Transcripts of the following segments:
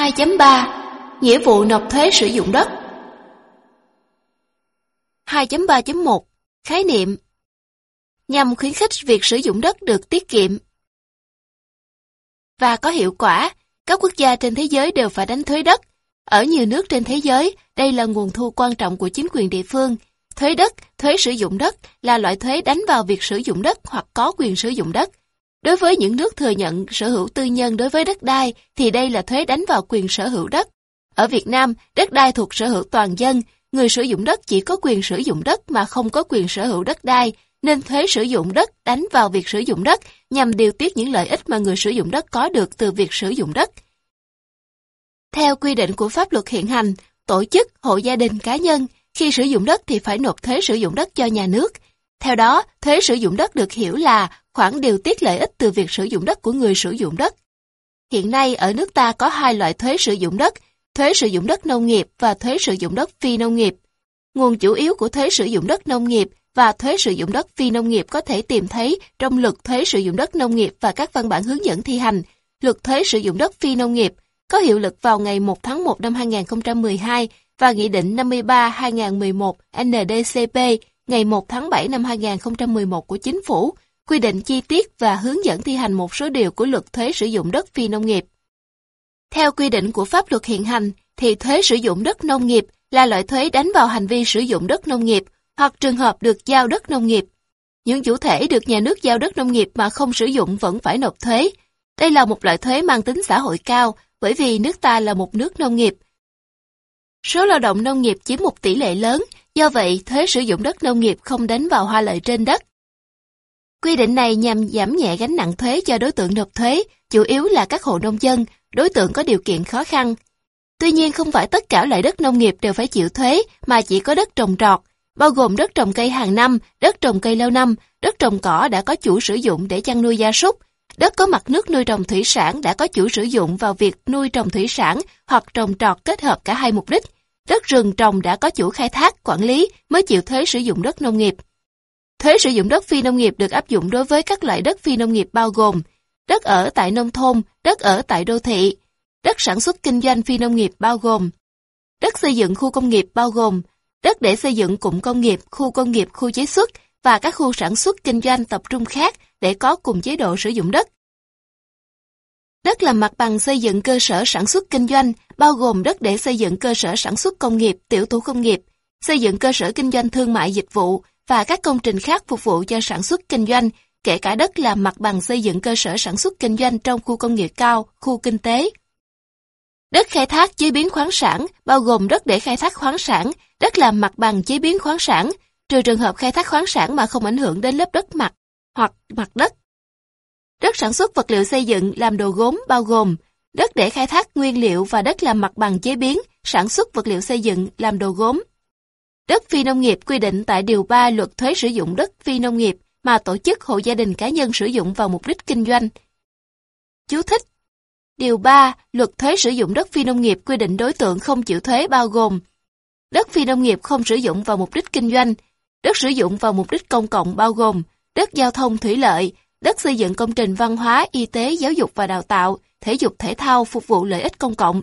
2.3 Nghĩa vụ nộp thuế sử dụng đất 2.3.1 Khái niệm Nhằm khuyến khích việc sử dụng đất được tiết kiệm và có hiệu quả, các quốc gia trên thế giới đều phải đánh thuế đất. Ở nhiều nước trên thế giới, đây là nguồn thu quan trọng của chính quyền địa phương. Thuế đất, thuế sử dụng đất là loại thuế đánh vào việc sử dụng đất hoặc có quyền sử dụng đất. Đối với những nước thừa nhận sở hữu tư nhân đối với đất đai thì đây là thuế đánh vào quyền sở hữu đất. Ở Việt Nam, đất đai thuộc sở hữu toàn dân, người sử dụng đất chỉ có quyền sử dụng đất mà không có quyền sở hữu đất đai, nên thuế sử dụng đất đánh vào việc sử dụng đất nhằm điều tiết những lợi ích mà người sử dụng đất có được từ việc sử dụng đất. Theo quy định của pháp luật hiện hành, tổ chức, hộ gia đình, cá nhân khi sử dụng đất thì phải nộp thuế sử dụng đất cho nhà nước. Theo đó, thuế sử dụng đất được hiểu là khoản điều tiết lợi ích từ việc sử dụng đất của người sử dụng đất. Hiện nay ở nước ta có hai loại thuế sử dụng đất, thuế sử dụng đất nông nghiệp và thuế sử dụng đất phi nông nghiệp. Nguồn chủ yếu của thuế sử dụng đất nông nghiệp và thuế sử dụng đất phi nông nghiệp có thể tìm thấy trong luật thuế sử dụng đất nông nghiệp và các văn bản hướng dẫn thi hành. Luật thuế sử dụng đất phi nông nghiệp có hiệu lực vào ngày 1 tháng 1 năm 2012 và Nghị định 53-2011 NDCP ngày 1 tháng 7 năm 2011 của Chính phủ quy định chi tiết và hướng dẫn thi hành một số điều của luật thuế sử dụng đất phi nông nghiệp. Theo quy định của pháp luật hiện hành, thì thuế sử dụng đất nông nghiệp là loại thuế đánh vào hành vi sử dụng đất nông nghiệp hoặc trường hợp được giao đất nông nghiệp. Những chủ thể được nhà nước giao đất nông nghiệp mà không sử dụng vẫn phải nộp thuế. Đây là một loại thuế mang tính xã hội cao bởi vì nước ta là một nước nông nghiệp. Số lao động nông nghiệp chiếm một tỷ lệ lớn, do vậy thuế sử dụng đất nông nghiệp không đánh vào hoa lợi trên đất. Quy định này nhằm giảm nhẹ gánh nặng thuế cho đối tượng nộp thuế, chủ yếu là các hộ nông dân, đối tượng có điều kiện khó khăn. Tuy nhiên không phải tất cả loại đất nông nghiệp đều phải chịu thuế mà chỉ có đất trồng trọt, bao gồm đất trồng cây hàng năm, đất trồng cây lâu năm, đất trồng cỏ đã có chủ sử dụng để chăn nuôi gia súc, đất có mặt nước nuôi trồng thủy sản đã có chủ sử dụng vào việc nuôi trồng thủy sản hoặc trồng trọt kết hợp cả hai mục đích, đất rừng trồng đã có chủ khai thác, quản lý mới chịu thuế sử dụng đất nông nghiệp. Thuế sử dụng đất phi nông nghiệp được áp dụng đối với các loại đất phi nông nghiệp bao gồm đất ở tại nông thôn, đất ở tại đô thị, đất sản xuất kinh doanh phi nông nghiệp bao gồm đất xây dựng khu công nghiệp bao gồm đất để xây dựng cụm công nghiệp, khu công nghiệp, khu chế xuất và các khu sản xuất kinh doanh tập trung khác để có cùng chế độ sử dụng đất. Đất làm mặt bằng xây dựng cơ sở sản xuất kinh doanh, bao gồm đất để xây dựng cơ sở sản xuất công nghiệp, tiểu thủ công nghiệp, xây dựng cơ sở kinh doanh thương mại dịch vụ và các công trình khác phục vụ cho sản xuất kinh doanh, kể cả đất làm mặt bằng xây dựng cơ sở sản xuất kinh doanh trong khu công nghiệp cao, khu kinh tế. Đất khai thác chế biến khoáng sản, bao gồm đất để khai thác khoáng sản, đất làm mặt bằng chế biến khoáng sản, trừ trường hợp khai thác khoáng sản mà không ảnh hưởng đến lớp đất mặt hoặc mặt đất. Đất sản xuất vật liệu xây dựng làm đồ gốm bao gồm đất để khai thác nguyên liệu và đất làm mặt bằng chế biến, sản xuất vật liệu xây dựng làm đồ gốm. Đất phi nông nghiệp quy định tại Điều 3 Luật Thuế sử dụng đất phi nông nghiệp mà tổ chức hộ gia đình cá nhân sử dụng vào mục đích kinh doanh. Chú thích Điều 3, Luật thuế sử dụng đất phi nông nghiệp quy định đối tượng không chịu thuế bao gồm Đất phi nông nghiệp không sử dụng vào mục đích kinh doanh, đất sử dụng vào mục đích công cộng bao gồm đất giao thông thủy lợi, đất xây dựng công trình văn hóa, y tế, giáo dục và đào tạo, thể dục thể thao phục vụ lợi ích công cộng,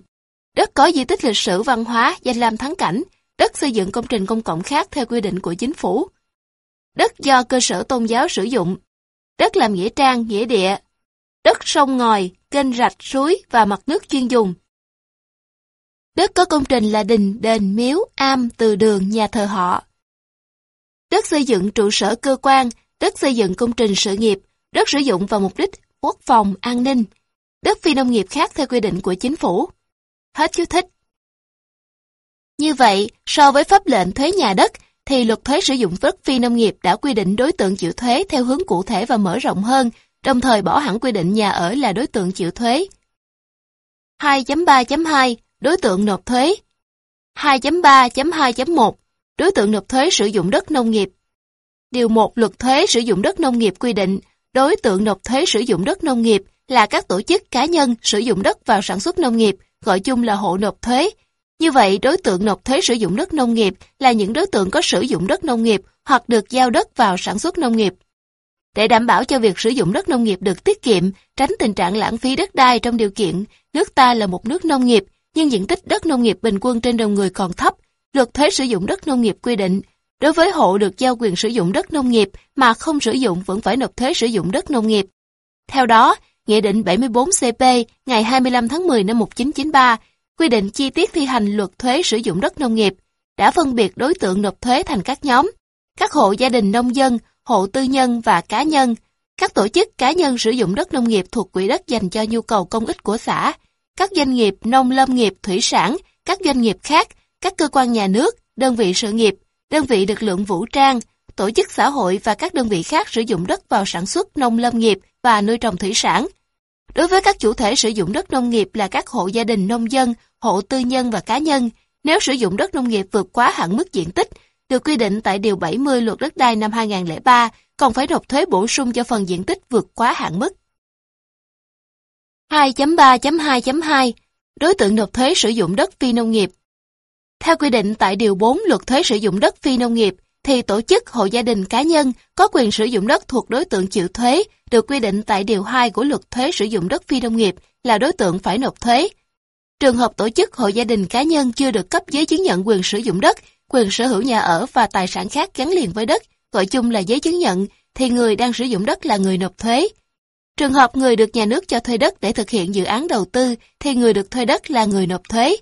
đất có di tích lịch sử văn hóa, danh lam thắng cảnh, đất xây dựng công trình công cộng khác theo quy định của chính phủ, đất do cơ sở tôn giáo sử dụng, đất làm nghĩa trang, nghĩa địa, đất sông ngòi, kênh rạch, suối và mặt nước chuyên dùng. Đất có công trình là đình, đền, miếu, am, từ đường, nhà thờ họ. Đất xây dựng trụ sở cơ quan, đất xây dựng công trình sự nghiệp, đất sử dụng vào mục đích quốc phòng, an ninh, đất phi nông nghiệp khác theo quy định của chính phủ. Hết chú thích. Như vậy, so với pháp lệnh thuế nhà đất, thì luật thuế sử dụng đất phi nông nghiệp đã quy định đối tượng chịu thuế theo hướng cụ thể và mở rộng hơn, đồng thời bỏ hẳn quy định nhà ở là đối tượng chịu thuế. 2.3.2 Đối tượng nộp thuế 2.3.2.1 Đối tượng nộp thuế sử dụng đất nông nghiệp Điều 1 Luật thuế sử dụng đất nông nghiệp quy định đối tượng nộp thuế sử dụng đất nông nghiệp là các tổ chức cá nhân sử dụng đất vào sản xuất nông nghiệp, gọi chung là hộ nộp thuế. Như vậy, đối tượng nộp thuế sử dụng đất nông nghiệp là những đối tượng có sử dụng đất nông nghiệp hoặc được giao đất vào sản xuất nông nghiệp. Để đảm bảo cho việc sử dụng đất nông nghiệp được tiết kiệm, tránh tình trạng lãng phí đất đai trong điều kiện nước ta là một nước nông nghiệp, nhưng diện tích đất nông nghiệp bình quân trên đầu người còn thấp. Luật thuế sử dụng đất nông nghiệp quy định, đối với hộ được giao quyền sử dụng đất nông nghiệp mà không sử dụng vẫn phải nộp thuế sử dụng đất nông nghiệp. Theo đó, Nghị định 74CP ngày 25 tháng 10 năm 1993 quy định chi tiết thi hành luật thuế sử dụng đất nông nghiệp, đã phân biệt đối tượng nộp thuế thành các nhóm, các hộ gia đình nông dân, hộ tư nhân và cá nhân, các tổ chức cá nhân sử dụng đất nông nghiệp thuộc quỹ đất dành cho nhu cầu công ích của xã, các doanh nghiệp nông lâm nghiệp, thủy sản, các doanh nghiệp khác, các cơ quan nhà nước, đơn vị sự nghiệp, đơn vị lực lượng vũ trang, tổ chức xã hội và các đơn vị khác sử dụng đất vào sản xuất nông lâm nghiệp và nuôi trồng thủy sản. Đối với các chủ thể sử dụng đất nông nghiệp là các hộ gia đình nông dân, hộ tư nhân và cá nhân, nếu sử dụng đất nông nghiệp vượt quá hạn mức diện tích, được quy định tại Điều 70 Luật Đất đai năm 2003, còn phải nộp thuế bổ sung cho phần diện tích vượt quá hạn mức. 2.3.2.2 Đối tượng nộp thuế sử dụng đất phi nông nghiệp Theo quy định tại Điều 4 Luật thuế sử dụng đất phi nông nghiệp, thì tổ chức, hộ gia đình, cá nhân có quyền sử dụng đất thuộc đối tượng chịu thuế được quy định tại Điều 2 của Luật thuế sử dụng đất phi nông nghiệp là đối tượng phải nộp thuế. Trường hợp tổ chức, hộ gia đình, cá nhân chưa được cấp giấy chứng nhận quyền sử dụng đất, quyền sở hữu nhà ở và tài sản khác gắn liền với đất, gọi chung là giấy chứng nhận, thì người đang sử dụng đất là người nộp thuế. Trường hợp người được nhà nước cho thuê đất để thực hiện dự án đầu tư thì người được thuê đất là người nộp thuế.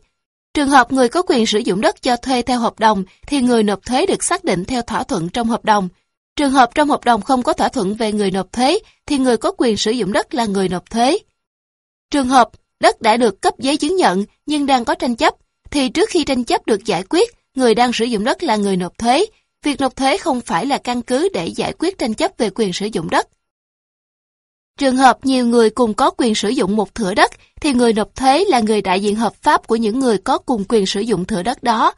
Trường hợp người có quyền sử dụng đất cho thuê theo hợp đồng thì người nộp thuế được xác định theo thỏa thuận trong hợp đồng. Trường hợp trong hợp đồng không có thỏa thuận về người nộp thuế thì người có quyền sử dụng đất là người nộp thuế. Trường hợp đất đã được cấp giấy chứng nhận nhưng đang có tranh chấp thì trước khi tranh chấp được giải quyết, người đang sử dụng đất là người nộp thuế. Việc nộp thuế không phải là căn cứ để giải quyết tranh chấp về quyền sử dụng đất. Trường hợp nhiều người cùng có quyền sử dụng một thửa đất thì người nộp thuế là người đại diện hợp pháp của những người có cùng quyền sử dụng thửa đất đó.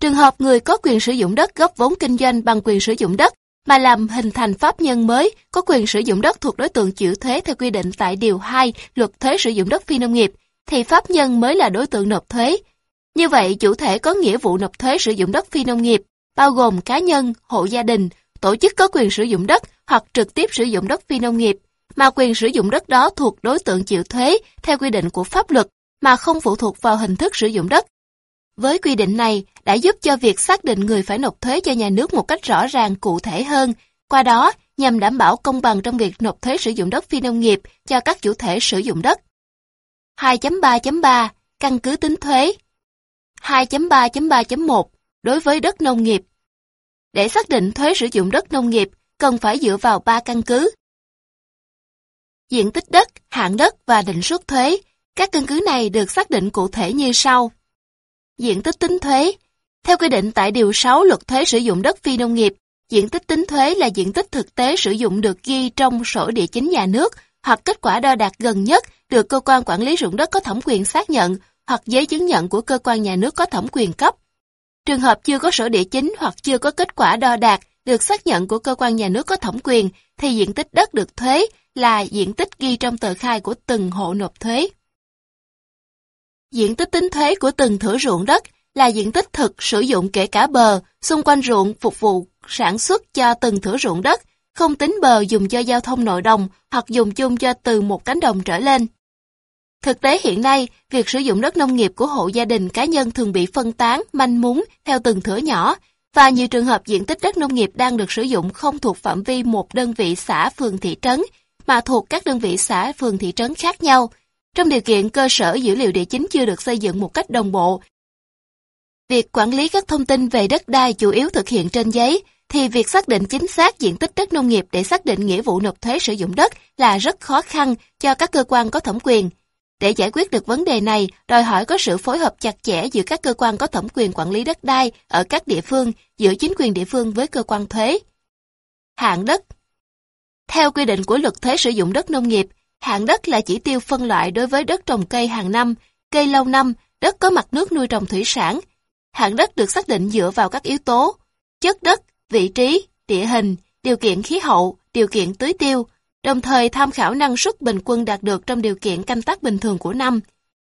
Trường hợp người có quyền sử dụng đất góp vốn kinh doanh bằng quyền sử dụng đất mà làm hình thành pháp nhân mới có quyền sử dụng đất thuộc đối tượng chịu thuế theo quy định tại Điều 2 Luật Thuế sử dụng đất phi nông nghiệp, thì pháp nhân mới là đối tượng nộp thuế. Như vậy, chủ thể có nghĩa vụ nộp thuế sử dụng đất phi nông nghiệp, bao gồm cá nhân, hộ gia đình, tổ chức có quyền sử dụng đất hoặc trực tiếp sử dụng đất phi nông nghiệp, mà quyền sử dụng đất đó thuộc đối tượng chịu thuế theo quy định của pháp luật mà không phụ thuộc vào hình thức sử dụng đất. Với quy định này đã giúp cho việc xác định người phải nộp thuế cho nhà nước một cách rõ ràng cụ thể hơn, qua đó nhằm đảm bảo công bằng trong việc nộp thuế sử dụng đất phi nông nghiệp cho các chủ thể sử dụng đất. 2.3.3 Căn cứ tính thuế 2.3.3.1 Đối với đất nông nghiệp Để xác định thuế sử dụng đất nông nghiệp, cần phải dựa vào 3 căn cứ diện tích đất, hạn đất và định suất thuế. Các căn cứ này được xác định cụ thể như sau. Diện tích tính thuế Theo quy định tại Điều 6 Luật Thuế sử dụng đất phi nông nghiệp, diện tích tính thuế là diện tích thực tế sử dụng được ghi trong sổ địa chính nhà nước hoặc kết quả đo đạt gần nhất được cơ quan quản lý ruộng đất có thẩm quyền xác nhận hoặc giấy chứng nhận của cơ quan nhà nước có thẩm quyền cấp. Trường hợp chưa có sổ địa chính hoặc chưa có kết quả đo đạt được xác nhận của cơ quan nhà nước có thẩm quyền thì diện tích đất được thuế là diện tích ghi trong tờ khai của từng hộ nộp thuế. Diện tích tính thuế của từng thửa ruộng đất là diện tích thực sử dụng kể cả bờ, xung quanh ruộng phục vụ sản xuất cho từng thửa ruộng đất, không tính bờ dùng cho giao thông nội đồng hoặc dùng chung cho từ một cánh đồng trở lên. Thực tế hiện nay, việc sử dụng đất nông nghiệp của hộ gia đình cá nhân thường bị phân tán, manh mún theo từng thửa nhỏ, và nhiều trường hợp diện tích đất nông nghiệp đang được sử dụng không thuộc phạm vi một đơn vị xã phường thị trấn, mà thuộc các đơn vị xã phường thị trấn khác nhau. Trong điều kiện cơ sở dữ liệu địa chính chưa được xây dựng một cách đồng bộ, việc quản lý các thông tin về đất đai chủ yếu thực hiện trên giấy, thì việc xác định chính xác diện tích đất nông nghiệp để xác định nghĩa vụ nộp thuế sử dụng đất là rất khó khăn cho các cơ quan có thẩm quyền. Để giải quyết được vấn đề này, đòi hỏi có sự phối hợp chặt chẽ giữa các cơ quan có thẩm quyền quản lý đất đai ở các địa phương, giữa chính quyền địa phương với cơ quan thuế. hạng đất theo quy định của luật thuế sử dụng đất nông nghiệp, hạn đất là chỉ tiêu phân loại đối với đất trồng cây hàng năm, cây lâu năm, đất có mặt nước nuôi trồng thủy sản. Hạn đất được xác định dựa vào các yếu tố chất đất, vị trí, địa hình, điều kiện khí hậu, điều kiện tưới tiêu, đồng thời tham khảo năng suất bình quân đạt được trong điều kiện canh tác bình thường của năm.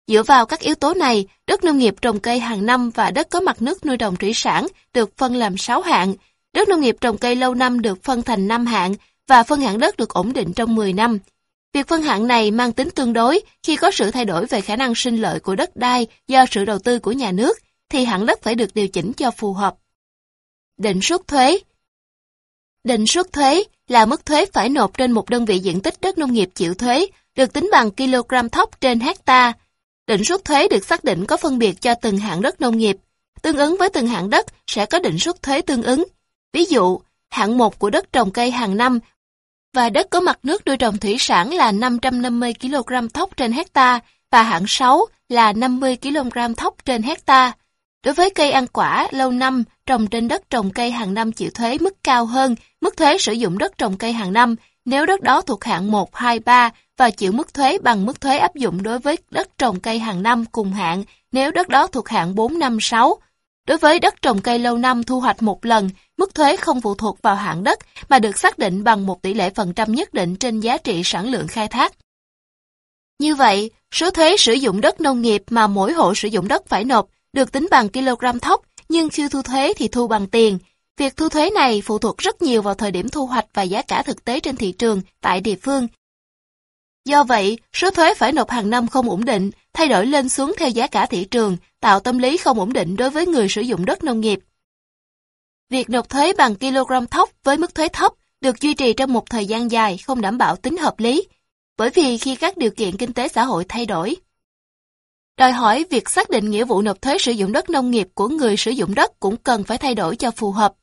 Dựa vào các yếu tố này, đất nông nghiệp trồng cây hàng năm và đất có mặt nước nuôi trồng thủy sản được phân làm 6 hạng, đất nông nghiệp trồng cây lâu năm được phân thành 5 hạng và phân hạng đất được ổn định trong 10 năm. Việc phân hạng này mang tính tương đối khi có sự thay đổi về khả năng sinh lợi của đất đai do sự đầu tư của nhà nước, thì hạng đất phải được điều chỉnh cho phù hợp. Định suất thuế Định suất thuế là mức thuế phải nộp trên một đơn vị diện tích đất nông nghiệp chịu thuế, được tính bằng kg thóc trên hecta. Định suất thuế được xác định có phân biệt cho từng hạng đất nông nghiệp. Tương ứng với từng hạng đất sẽ có định suất thuế tương ứng. Ví dụ, hạng 1 của đất trồng cây hàng năm và đất có mặt nước nuôi trồng thủy sản là 550 kg thóc trên hecta và hạng 6 là 50 kg thóc trên hecta. Đối với cây ăn quả lâu năm trồng trên đất trồng cây hàng năm chịu thuế mức cao hơn mức thuế sử dụng đất trồng cây hàng năm nếu đất đó thuộc hạng 1, 2, 3 và chịu mức thuế bằng mức thuế áp dụng đối với đất trồng cây hàng năm cùng hạng nếu đất đó thuộc hạng 4, 5, 6. Đối với đất trồng cây lâu năm thu hoạch một lần, mức thuế không phụ thuộc vào hạng đất mà được xác định bằng một tỷ lệ phần trăm nhất định trên giá trị sản lượng khai thác. Như vậy, số thuế sử dụng đất nông nghiệp mà mỗi hộ sử dụng đất phải nộp được tính bằng kg thóc, nhưng khi thu thuế thì thu bằng tiền. Việc thu thuế này phụ thuộc rất nhiều vào thời điểm thu hoạch và giá cả thực tế trên thị trường tại địa phương. Do vậy, số thuế phải nộp hàng năm không ổn định, thay đổi lên xuống theo giá cả thị trường, tạo tâm lý không ổn định đối với người sử dụng đất nông nghiệp. Việc nộp thuế bằng kg thóc với mức thuế thấp được duy trì trong một thời gian dài không đảm bảo tính hợp lý, bởi vì khi các điều kiện kinh tế xã hội thay đổi. Đòi hỏi việc xác định nghĩa vụ nộp thuế sử dụng đất nông nghiệp của người sử dụng đất cũng cần phải thay đổi cho phù hợp.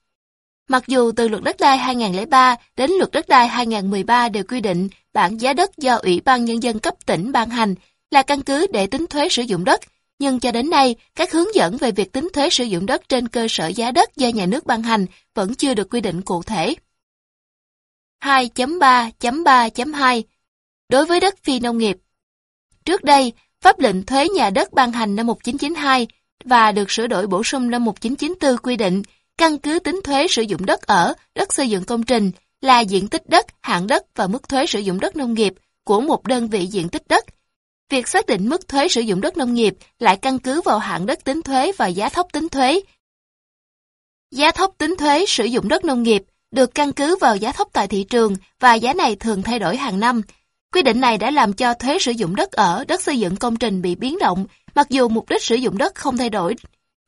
Mặc dù từ luật đất đai 2003 đến luật đất đai 2013 đều quy định bảng giá đất do Ủy ban Nhân dân cấp tỉnh ban hành là căn cứ để tính thuế sử dụng đất, nhưng cho đến nay, các hướng dẫn về việc tính thuế sử dụng đất trên cơ sở giá đất do nhà nước ban hành vẫn chưa được quy định cụ thể. 2.3.3.2 Đối với đất phi nông nghiệp Trước đây, pháp lệnh thuế nhà đất ban hành năm 1992 và được sửa đổi bổ sung năm 1994 quy định căn cứ tính thuế sử dụng đất ở, đất xây dựng công trình là diện tích đất, hạng đất và mức thuế sử dụng đất nông nghiệp của một đơn vị diện tích đất. Việc xác định mức thuế sử dụng đất nông nghiệp lại căn cứ vào hạng đất tính thuế và giá thóc tính thuế. Giá thóc tính thuế sử dụng đất nông nghiệp được căn cứ vào giá thóc tại thị trường và giá này thường thay đổi hàng năm. Quy định này đã làm cho thuế sử dụng đất ở, đất xây dựng công trình bị biến động, mặc dù mục đích sử dụng đất không thay đổi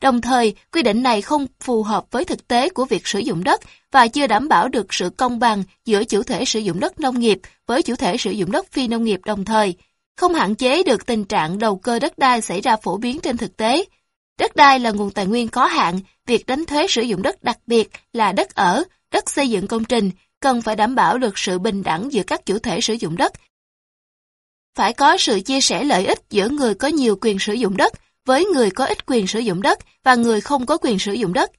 Đồng thời, quy định này không phù hợp với thực tế của việc sử dụng đất và chưa đảm bảo được sự công bằng giữa chủ thể sử dụng đất nông nghiệp với chủ thể sử dụng đất phi nông nghiệp đồng thời, không hạn chế được tình trạng đầu cơ đất đai xảy ra phổ biến trên thực tế. Đất đai là nguồn tài nguyên có hạn, việc đánh thuế sử dụng đất đặc biệt là đất ở, đất xây dựng công trình, cần phải đảm bảo được sự bình đẳng giữa các chủ thể sử dụng đất. Phải có sự chia sẻ lợi ích giữa người có nhiều quyền sử dụng đất, với người có ít quyền sử dụng đất và người không có quyền sử dụng đất,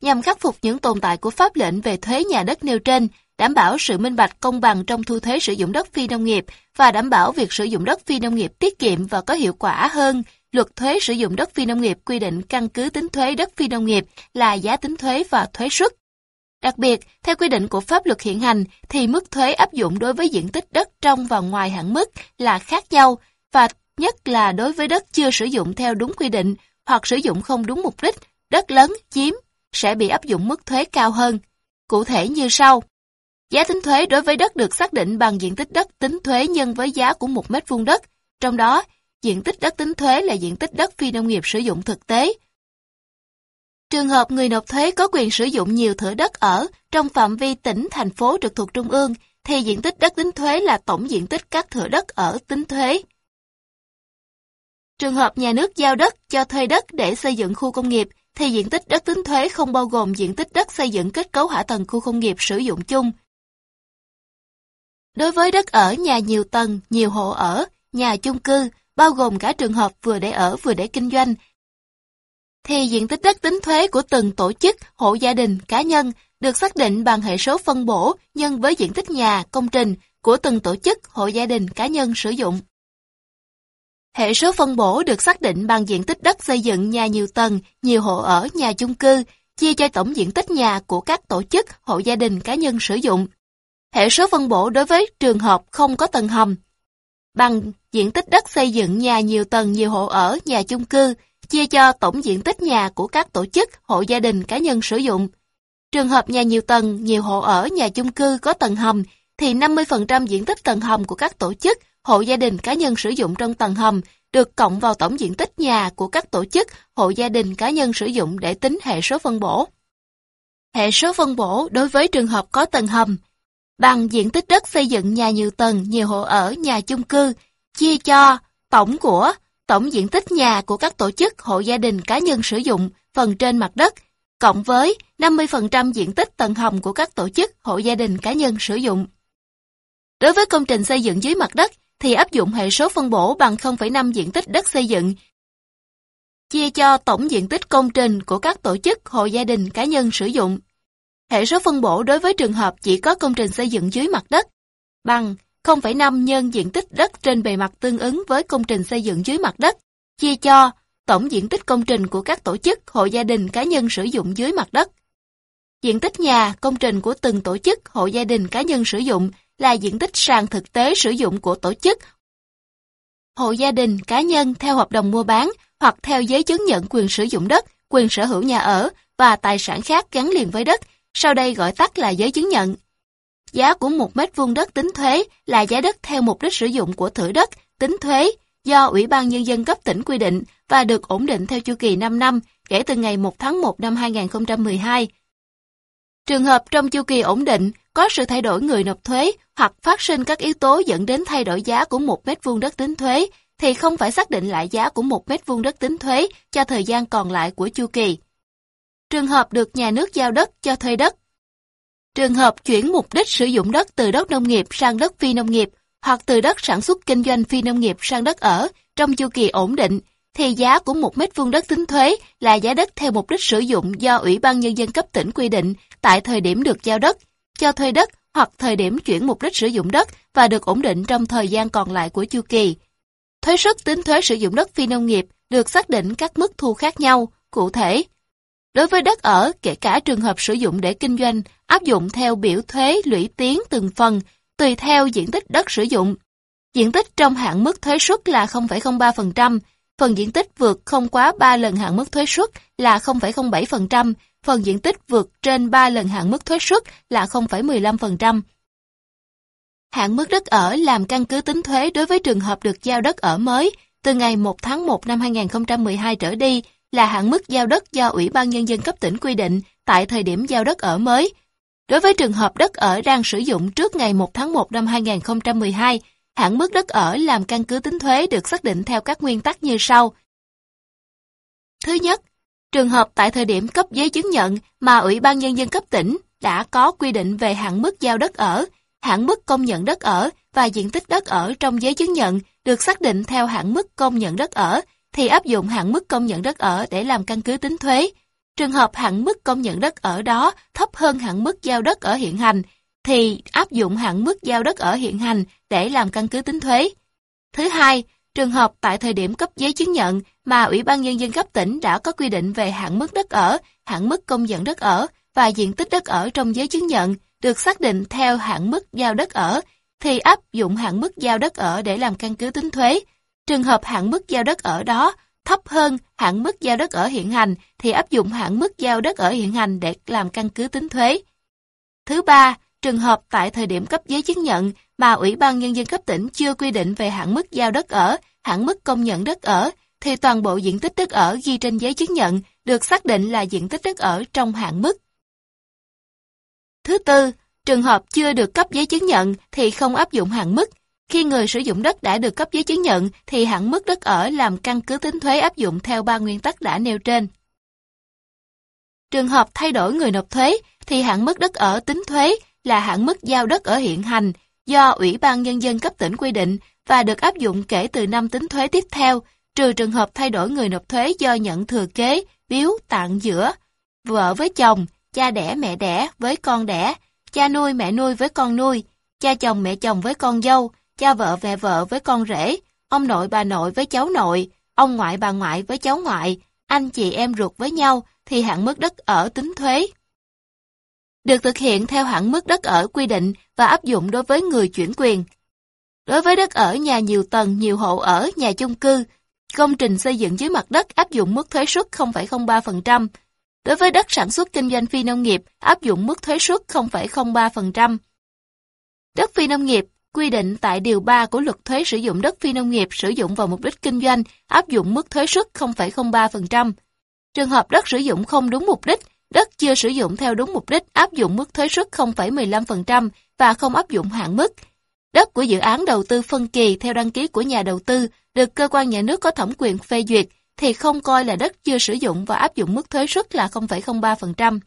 nhằm khắc phục những tồn tại của pháp lệnh về thuế nhà đất nêu trên, đảm bảo sự minh bạch công bằng trong thu thuế sử dụng đất phi nông nghiệp và đảm bảo việc sử dụng đất phi nông nghiệp tiết kiệm và có hiệu quả hơn. Luật thuế sử dụng đất phi nông nghiệp quy định căn cứ tính thuế đất phi nông nghiệp là giá tính thuế và thuế suất. Đặc biệt, theo quy định của pháp luật hiện hành thì mức thuế áp dụng đối với diện tích đất trong và ngoài hạn mức là khác nhau và nhất là đối với đất chưa sử dụng theo đúng quy định hoặc sử dụng không đúng mục đích, đất lớn chiếm, sẽ bị áp dụng mức thuế cao hơn. Cụ thể như sau. Giá tính thuế đối với đất được xác định bằng diện tích đất tính thuế nhân với giá của một mét vuông đất, trong đó diện tích đất tính thuế là diện tích đất phi nông nghiệp sử dụng thực tế. Trường hợp người nộp thuế có quyền sử dụng nhiều thửa đất ở trong phạm vi tỉnh, thành phố trực thuộc trung ương, thì diện tích đất tính thuế là tổng diện tích các thửa đất ở tính thuế. Trường hợp nhà nước giao đất cho thuê đất để xây dựng khu công nghiệp, thì diện tích đất tính thuế không bao gồm diện tích đất xây dựng kết cấu hạ tầng khu công nghiệp sử dụng chung. Đối với đất ở nhà nhiều tầng, nhiều hộ ở, nhà chung cư, bao gồm cả trường hợp vừa để ở vừa để kinh doanh, thì diện tích đất tính thuế của từng tổ chức, hộ gia đình, cá nhân được xác định bằng hệ số phân bổ nhân với diện tích nhà, công trình của từng tổ chức, hộ gia đình, cá nhân sử dụng. Hệ số phân bổ được xác định bằng diện tích đất xây dựng nhà nhiều tầng, nhiều hộ ở nhà chung cư, chia cho tổng diện tích nhà của các tổ chức, hộ gia đình cá nhân sử dụng. Hệ số phân bổ đối với trường hợp không có tầng hầm bằng diện tích đất xây dựng nhà nhiều tầng nhiều hộ ở nhà chung cư, chia cho tổng diện tích nhà của các tổ chức, hộ gia đình cá nhân sử dụng. Trường hợp nhà nhiều tầng, nhiều hộ ở nhà chung cư có tầng hầm thì 50% diện tích tầng hầm của các tổ chức, hộ gia đình cá nhân sử dụng trong tầng hầm được cộng vào tổng diện tích nhà của các tổ chức, hộ gia đình cá nhân sử dụng để tính hệ số phân bổ. Hệ số phân bổ đối với trường hợp có tầng hầm bằng diện tích đất xây dựng nhà nhiều tầng, nhiều hộ ở, nhà chung cư, chia cho tổng của tổng diện tích nhà của các tổ chức, hộ gia đình cá nhân sử dụng phần trên mặt đất, cộng với 50% diện tích tầng hầm của các tổ chức, hộ gia đình cá nhân sử dụng. Đối với công trình xây dựng dưới mặt đất, thì áp dụng hệ số phân bổ bằng 0,5 diện tích đất xây dựng, chia cho tổng diện tích công trình của các tổ chức, hộ gia đình cá nhân sử dụng. Hệ số phân bổ đối với trường hợp chỉ có công trình xây dựng dưới mặt đất bằng 0,5 nhân diện tích đất trên bề mặt tương ứng với công trình xây dựng dưới mặt đất, chia cho tổng diện tích công trình của các tổ chức, hộ gia đình cá nhân sử dụng dưới mặt đất. Diện tích nhà, công trình của từng tổ chức, hộ gia đình cá nhân sử dụng là diện tích sàn thực tế sử dụng của tổ chức, hộ gia đình cá nhân theo hợp đồng mua bán hoặc theo giấy chứng nhận quyền sử dụng đất, quyền sở hữu nhà ở và tài sản khác gắn liền với đất, sau đây gọi tắt là giấy chứng nhận. Giá của một mét vuông đất tính thuế là giá đất theo mục đích sử dụng của thửa đất, tính thuế do Ủy ban Nhân dân cấp tỉnh quy định và được ổn định theo chu kỳ 5 năm kể từ ngày 1 tháng 1 năm 2012. Trường hợp trong chu kỳ ổn định có sự thay đổi người nộp thuế hoặc phát sinh các yếu tố dẫn đến thay đổi giá của một mét vuông đất tính thuế thì không phải xác định lại giá của một mét vuông đất tính thuế cho thời gian còn lại của chu kỳ. Trường hợp được nhà nước giao đất cho thuê đất. Trường hợp chuyển mục đích sử dụng đất từ đất nông nghiệp sang đất phi nông nghiệp hoặc từ đất sản xuất kinh doanh phi nông nghiệp sang đất ở trong chu kỳ ổn định thì giá của một mét vuông đất tính thuế là giá đất theo mục đích sử dụng do Ủy ban Nhân dân cấp tỉnh quy định tại thời điểm được giao đất, cho thuê đất hoặc thời điểm chuyển mục đích sử dụng đất và được ổn định trong thời gian còn lại của chu kỳ. Thuế suất tính thuế sử dụng đất phi nông nghiệp được xác định các mức thu khác nhau, cụ thể. Đối với đất ở, kể cả trường hợp sử dụng để kinh doanh, áp dụng theo biểu thuế lũy tiến từng phần, tùy theo diện tích đất sử dụng. Diện tích trong hạn mức thuế suất là 0,03%, phần diện tích vượt không quá 3 lần hạn mức thuế suất là 0,07%, phần diện tích vượt trên 3 lần hạn mức thuế suất là 0,15%. Hạn mức đất ở làm căn cứ tính thuế đối với trường hợp được giao đất ở mới từ ngày 1 tháng 1 năm 2012 trở đi là hạn mức giao đất do Ủy ban Nhân dân cấp tỉnh quy định tại thời điểm giao đất ở mới. Đối với trường hợp đất ở đang sử dụng trước ngày 1 tháng 1 năm 2012, hạn mức đất ở làm căn cứ tính thuế được xác định theo các nguyên tắc như sau. Thứ nhất, trường hợp tại thời điểm cấp giấy chứng nhận mà Ủy ban Nhân dân cấp tỉnh đã có quy định về hạn mức giao đất ở, hạn mức công nhận đất ở và diện tích đất ở trong giấy chứng nhận được xác định theo hạn mức công nhận đất ở, thì áp dụng hạn mức công nhận đất ở để làm căn cứ tính thuế. Trường hợp hạn mức công nhận đất ở đó thấp hơn hạn mức giao đất ở hiện hành, thì áp dụng hạn mức giao đất ở hiện hành để làm căn cứ tính thuế. Thứ hai, trường hợp tại thời điểm cấp giấy chứng nhận mà Ủy ban Nhân dân cấp tỉnh đã có quy định về hạn mức đất ở, hạn mức công nhận đất ở và diện tích đất ở trong giấy chứng nhận được xác định theo hạn mức giao đất ở, thì áp dụng hạn mức giao đất ở để làm căn cứ tính thuế. Trường hợp hạn mức giao đất ở đó thấp hơn hạn mức giao đất ở hiện hành thì áp dụng hạn mức giao đất ở hiện hành để làm căn cứ tính thuế. Thứ ba, trường hợp tại thời điểm cấp giấy chứng nhận mà Ủy ban Nhân dân cấp tỉnh chưa quy định về hạn mức giao đất ở, hạn mức công nhận đất ở, thì toàn bộ diện tích đất ở ghi trên giấy chứng nhận được xác định là diện tích đất ở trong hạn mức. Thứ tư, trường hợp chưa được cấp giấy chứng nhận thì không áp dụng hạn mức. Khi người sử dụng đất đã được cấp giấy chứng nhận thì hạn mức đất ở làm căn cứ tính thuế áp dụng theo ba nguyên tắc đã nêu trên. Trường hợp thay đổi người nộp thuế thì hạn mức đất ở tính thuế là hạn mức giao đất ở hiện hành do Ủy ban Nhân dân cấp tỉnh quy định và được áp dụng kể từ năm tính thuế tiếp theo, trừ trường hợp thay đổi người nộp thuế do nhận thừa kế, biếu, tặng giữa, vợ với chồng, cha đẻ mẹ đẻ với con đẻ, cha nuôi mẹ nuôi với con nuôi, cha chồng mẹ chồng với con dâu, cha vợ mẹ vợ với con rể, ông nội bà nội với cháu nội, ông ngoại bà ngoại với cháu ngoại, anh chị em ruột với nhau thì hạn mức đất ở tính thuế. Được thực hiện theo hạn mức đất ở quy định và áp dụng đối với người chuyển quyền. Đối với đất ở nhà nhiều tầng, nhiều hộ ở, nhà chung cư, công trình xây dựng dưới mặt đất áp dụng mức thuế suất 0,03%. Đối với đất sản xuất kinh doanh phi nông nghiệp áp dụng mức thuế suất 0,03%. Đất phi nông nghiệp quy định tại Điều 3 của Luật Thuế sử dụng đất phi nông nghiệp sử dụng vào mục đích kinh doanh áp dụng mức thuế suất 0,03%. Trường hợp đất sử dụng không đúng mục đích, đất chưa sử dụng theo đúng mục đích áp dụng mức thuế suất 0,15% và không áp dụng hạn mức. Đất của dự án đầu tư phân kỳ theo đăng ký của nhà đầu tư được cơ quan nhà nước có thẩm quyền phê duyệt thì không coi là đất chưa sử dụng và áp dụng mức thuế suất là 0,03%.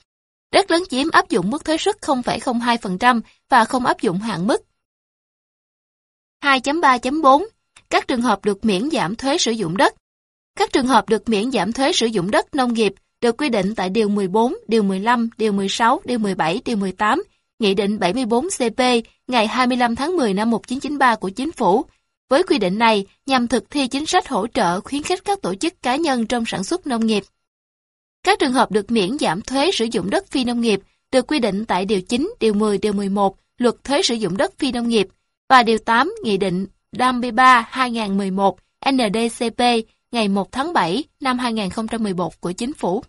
Đất lấn chiếm áp dụng mức thuế suất 0,02% và không áp dụng hạn mức. 2.3.4 Các trường hợp được miễn giảm thuế sử dụng đất Các trường hợp được miễn giảm thuế sử dụng đất nông nghiệp được quy định tại Điều 14, Điều 15, Điều 16, Điều 17, Điều 18, Nghị định 74CP ngày 25 tháng 10 năm 1993 của Chính phủ. Với quy định này, nhằm thực thi chính sách hỗ trợ khuyến khích các tổ chức cá nhân trong sản xuất nông nghiệp. Các trường hợp được miễn giảm thuế sử dụng đất phi nông nghiệp được quy định tại Điều 9, Điều 10, Điều 11 Luật Thuế sử dụng đất phi nông nghiệp và Điều 8 Nghị định 53-2011 NDCP ngày 1 tháng 7 năm 2011 của Chính phủ.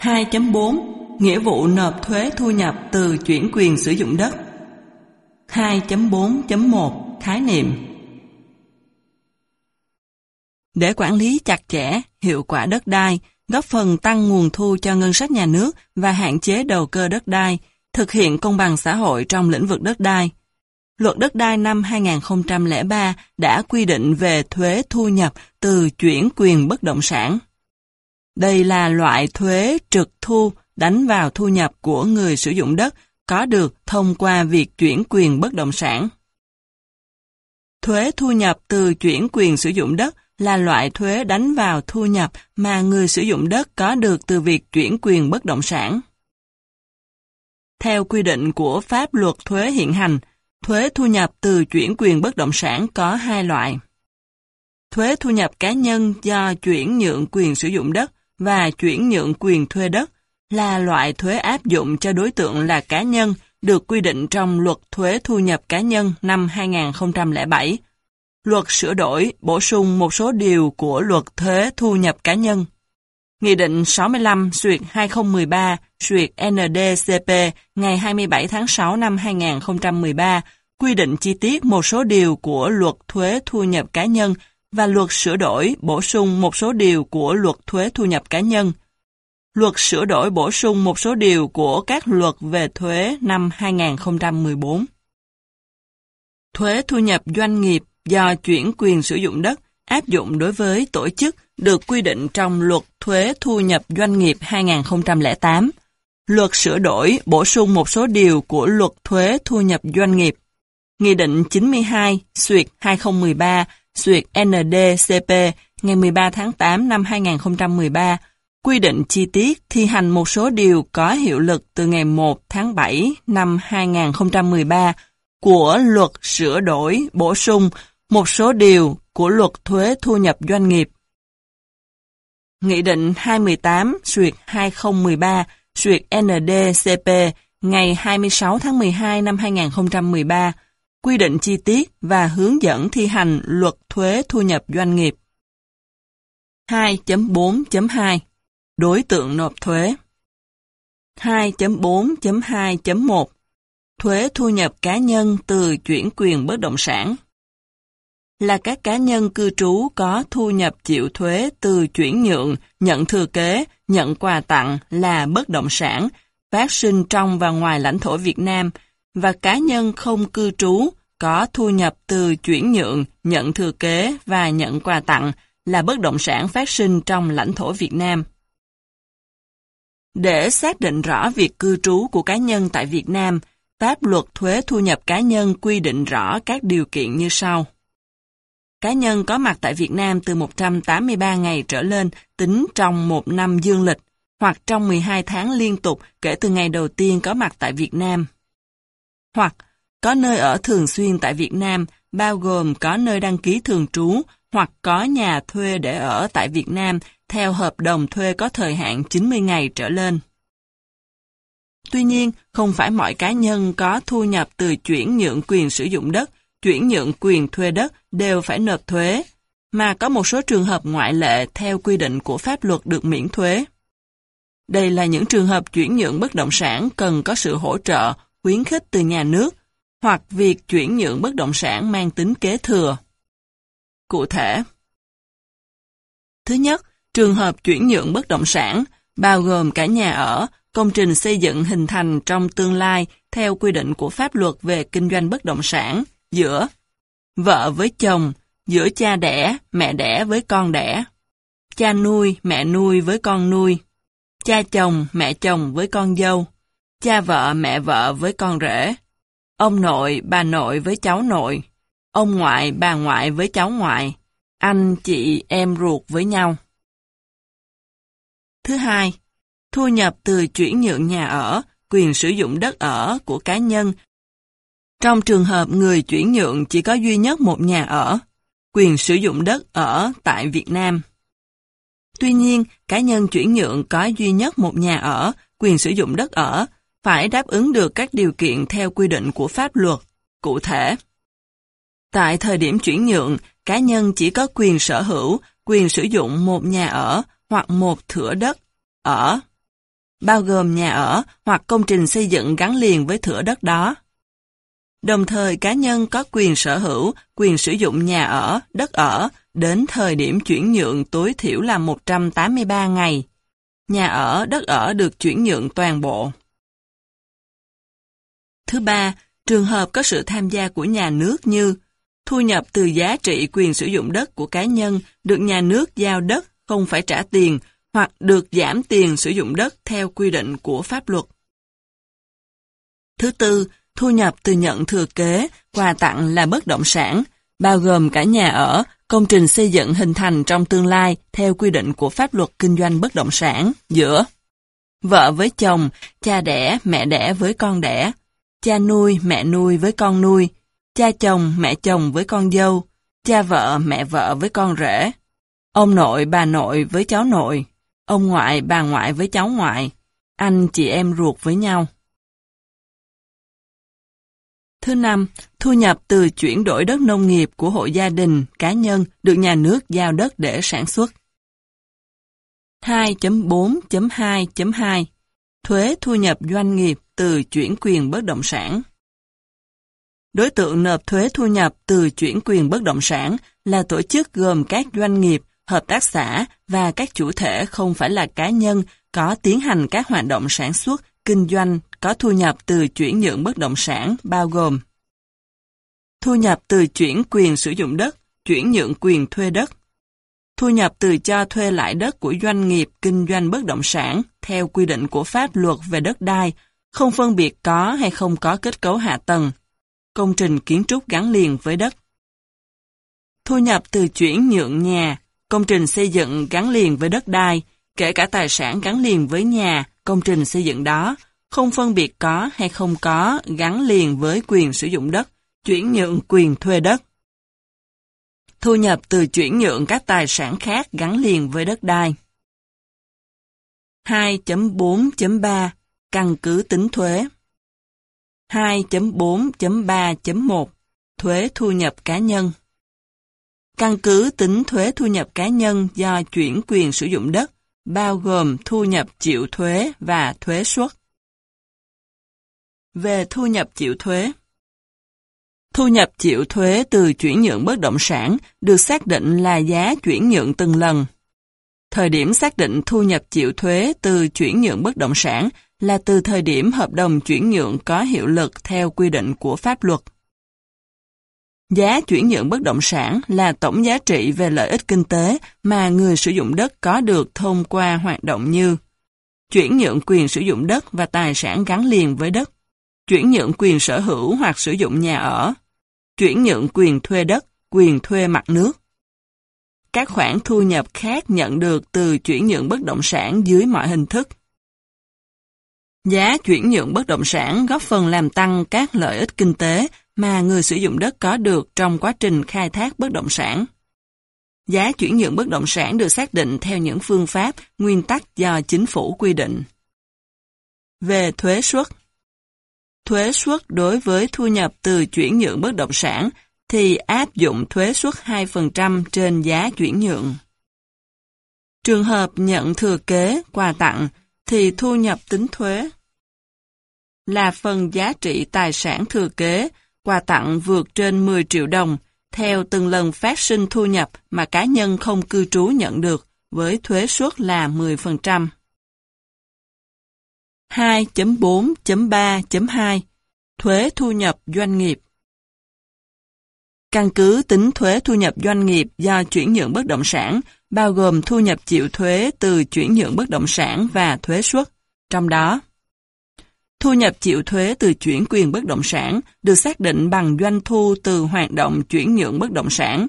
2.4 Nghĩa vụ nộp thuế thu nhập từ chuyển quyền sử dụng đất 2.4.1 Khái niệm Để quản lý chặt chẽ, hiệu quả đất đai, góp phần tăng nguồn thu cho ngân sách nhà nước và hạn chế đầu cơ đất đai, thực hiện công bằng xã hội trong lĩnh vực đất đai. Luật đất đai năm 2003 đã quy định về thuế thu nhập từ chuyển quyền bất động sản. Đây là loại thuế trực thu đánh vào thu nhập của người sử dụng đất có được thông qua việc chuyển quyền bất động sản. Thuế thu nhập từ chuyển quyền sử dụng đất là loại thuế đánh vào thu nhập mà người sử dụng đất có được từ việc chuyển quyền bất động sản. Theo quy định của pháp luật thuế hiện hành, thuế thu nhập từ chuyển quyền bất động sản có hai loại. Thuế thu nhập cá nhân do chuyển nhượng quyền sử dụng đất và chuyển nhượng quyền thuê đất là loại thuế áp dụng cho đối tượng là cá nhân được quy định trong luật thuế thu nhập cá nhân năm 2007 luật sửa đổi, bổ sung một số điều của luật thuế thu nhập cá nhân. Nghị định 65 suyệt 2013 suyệt NDCP ngày 27 tháng 6 năm 2013 quy định chi tiết một số điều của luật thuế thu nhập cá nhân và luật sửa đổi bổ sung một số điều của luật thuế thu nhập cá nhân. Luật sửa đổi bổ sung một số điều của các luật về thuế năm 2014. Thuế thu nhập doanh nghiệp do chuyển quyền sử dụng đất áp dụng đối với tổ chức được quy định trong Luật Thuế Thu nhập Doanh nghiệp 2008. Luật sửa đổi bổ sung một số điều của Luật Thuế Thu nhập Doanh nghiệp. Nghị định 92 Xuyệt 2013 Xuyệt NDCP ngày 13 tháng 8 năm 2013 quy định chi tiết thi hành một số điều có hiệu lực từ ngày 1 tháng 7 năm 2013 của luật sửa đổi bổ sung một số điều của luật thuế thu nhập doanh nghiệp. Nghị định 218 Xuyệt 2013 Xuyệt NDCP ngày 26 tháng 12 năm 2013 quy định chi tiết và hướng dẫn thi hành luật thuế thu nhập doanh nghiệp. 2.4.2 Đối tượng nộp thuế 2.4.2.1 Thuế thu nhập cá nhân từ chuyển quyền bất động sản là các cá nhân cư trú có thu nhập chịu thuế từ chuyển nhượng, nhận thừa kế, nhận quà tặng là bất động sản, phát sinh trong và ngoài lãnh thổ Việt Nam, và cá nhân không cư trú có thu nhập từ chuyển nhượng, nhận thừa kế và nhận quà tặng là bất động sản phát sinh trong lãnh thổ Việt Nam. Để xác định rõ việc cư trú của cá nhân tại Việt Nam, pháp luật thuế thu nhập cá nhân quy định rõ các điều kiện như sau cá nhân có mặt tại Việt Nam từ 183 ngày trở lên tính trong một năm dương lịch, hoặc trong 12 tháng liên tục kể từ ngày đầu tiên có mặt tại Việt Nam. Hoặc có nơi ở thường xuyên tại Việt Nam, bao gồm có nơi đăng ký thường trú hoặc có nhà thuê để ở tại Việt Nam theo hợp đồng thuê có thời hạn 90 ngày trở lên. Tuy nhiên, không phải mọi cá nhân có thu nhập từ chuyển nhượng quyền sử dụng đất chuyển nhượng quyền thuê đất đều phải nộp thuế, mà có một số trường hợp ngoại lệ theo quy định của pháp luật được miễn thuế. Đây là những trường hợp chuyển nhượng bất động sản cần có sự hỗ trợ, khuyến khích từ nhà nước, hoặc việc chuyển nhượng bất động sản mang tính kế thừa. Cụ thể, Thứ nhất, trường hợp chuyển nhượng bất động sản, bao gồm cả nhà ở, công trình xây dựng hình thành trong tương lai theo quy định của pháp luật về kinh doanh bất động sản, giữa vợ với chồng, giữa cha đẻ, mẹ đẻ với con đẻ, cha nuôi, mẹ nuôi với con nuôi, cha chồng, mẹ chồng với con dâu, cha vợ, mẹ vợ với con rể, ông nội, bà nội với cháu nội, ông ngoại, bà ngoại với cháu ngoại, anh, chị, em ruột với nhau. Thứ hai, thu nhập từ chuyển nhượng nhà ở, quyền sử dụng đất ở của cá nhân. Trong trường hợp người chuyển nhượng chỉ có duy nhất một nhà ở, quyền sử dụng đất ở tại Việt Nam. Tuy nhiên, cá nhân chuyển nhượng có duy nhất một nhà ở, quyền sử dụng đất ở, phải đáp ứng được các điều kiện theo quy định của pháp luật. Cụ thể, tại thời điểm chuyển nhượng, cá nhân chỉ có quyền sở hữu, quyền sử dụng một nhà ở hoặc một thửa đất ở, bao gồm nhà ở hoặc công trình xây dựng gắn liền với thửa đất đó. Đồng thời cá nhân có quyền sở hữu, quyền sử dụng nhà ở, đất ở đến thời điểm chuyển nhượng tối thiểu là 183 ngày. Nhà ở, đất ở được chuyển nhượng toàn bộ. Thứ ba, trường hợp có sự tham gia của nhà nước như thu nhập từ giá trị quyền sử dụng đất của cá nhân được nhà nước giao đất không phải trả tiền hoặc được giảm tiền sử dụng đất theo quy định của pháp luật. Thứ tư, thu nhập từ nhận thừa kế, quà tặng là bất động sản, bao gồm cả nhà ở, công trình xây dựng hình thành trong tương lai theo quy định của pháp luật kinh doanh bất động sản giữa vợ với chồng, cha đẻ, mẹ đẻ với con đẻ, cha nuôi, mẹ nuôi với con nuôi, cha chồng, mẹ chồng với con dâu, cha vợ, mẹ vợ với con rể, ông nội, bà nội với cháu nội, ông ngoại, bà ngoại với cháu ngoại, anh, chị em ruột với nhau. Thứ năm, thu nhập từ chuyển đổi đất nông nghiệp của hộ gia đình, cá nhân được nhà nước giao đất để sản xuất. 2.4.2.2 Thuế thu nhập doanh nghiệp từ chuyển quyền bất động sản Đối tượng nộp thuế thu nhập từ chuyển quyền bất động sản là tổ chức gồm các doanh nghiệp, hợp tác xã và các chủ thể không phải là cá nhân có tiến hành các hoạt động sản xuất, kinh doanh có thu nhập từ chuyển nhượng bất động sản bao gồm Thu nhập từ chuyển quyền sử dụng đất, chuyển nhượng quyền thuê đất. Thu nhập từ cho thuê lại đất của doanh nghiệp kinh doanh bất động sản theo quy định của pháp luật về đất đai, không phân biệt có hay không có kết cấu hạ tầng, công trình kiến trúc gắn liền với đất. Thu nhập từ chuyển nhượng nhà, công trình xây dựng gắn liền với đất đai, kể cả tài sản gắn liền với nhà, công trình xây dựng đó, không phân biệt có hay không có gắn liền với quyền sử dụng đất, chuyển nhượng quyền thuê đất. Thu nhập từ chuyển nhượng các tài sản khác gắn liền với đất đai. 2.4.3 Căn cứ tính thuế 2.4.3.1 Thuế thu nhập cá nhân Căn cứ tính thuế thu nhập cá nhân do chuyển quyền sử dụng đất, bao gồm thu nhập chịu thuế và thuế suất. Về thu nhập chịu thuế Thu nhập chịu thuế từ chuyển nhượng bất động sản được xác định là giá chuyển nhượng từng lần. Thời điểm xác định thu nhập chịu thuế từ chuyển nhượng bất động sản là từ thời điểm hợp đồng chuyển nhượng có hiệu lực theo quy định của pháp luật. Giá chuyển nhượng bất động sản là tổng giá trị về lợi ích kinh tế mà người sử dụng đất có được thông qua hoạt động như chuyển nhượng quyền sử dụng đất và tài sản gắn liền với đất, chuyển nhượng quyền sở hữu hoặc sử dụng nhà ở, chuyển nhượng quyền thuê đất, quyền thuê mặt nước. Các khoản thu nhập khác nhận được từ chuyển nhượng bất động sản dưới mọi hình thức. Giá chuyển nhượng bất động sản góp phần làm tăng các lợi ích kinh tế mà người sử dụng đất có được trong quá trình khai thác bất động sản. Giá chuyển nhượng bất động sản được xác định theo những phương pháp, nguyên tắc do chính phủ quy định. Về thuế suất Thuế suất đối với thu nhập từ chuyển nhượng bất động sản thì áp dụng thuế suất 2% trên giá chuyển nhượng. Trường hợp nhận thừa kế, quà tặng thì thu nhập tính thuế là phần giá trị tài sản thừa kế quà tặng vượt trên 10 triệu đồng, theo từng lần phát sinh thu nhập mà cá nhân không cư trú nhận được, với thuế suất là 10%. 2.4.3.2 Thuế thu nhập doanh nghiệp Căn cứ tính thuế thu nhập doanh nghiệp do chuyển nhượng bất động sản, bao gồm thu nhập chịu thuế từ chuyển nhượng bất động sản và thuế suất. Trong đó, thu nhập chịu thuế từ chuyển quyền bất động sản được xác định bằng doanh thu từ hoạt động chuyển nhượng bất động sản,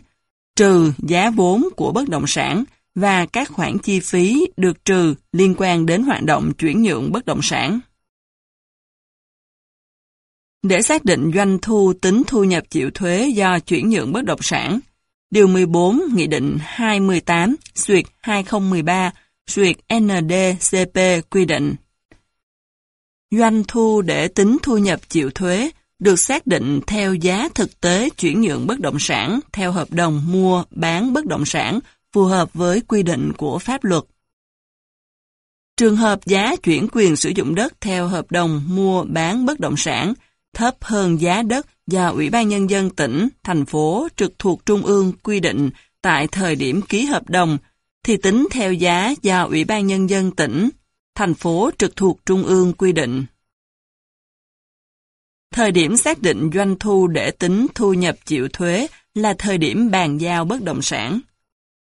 trừ giá vốn của bất động sản và các khoản chi phí được trừ liên quan đến hoạt động chuyển nhượng bất động sản. Để xác định doanh thu tính thu nhập chịu thuế do chuyển nhượng bất động sản, Điều 14 Nghị định 28 Xuyệt 2013 Xuyệt NDCP quy định Doanh thu để tính thu nhập chịu thuế được xác định theo giá thực tế chuyển nhượng bất động sản theo hợp đồng mua bán bất động sản phù hợp với quy định của pháp luật. Trường hợp giá chuyển quyền sử dụng đất theo hợp đồng mua bán bất động sản thấp hơn giá đất do Ủy ban Nhân dân tỉnh, thành phố trực thuộc Trung ương quy định tại thời điểm ký hợp đồng, thì tính theo giá do Ủy ban Nhân dân tỉnh, thành phố trực thuộc Trung ương quy định. Thời điểm xác định doanh thu để tính thu nhập chịu thuế là thời điểm bàn giao bất động sản.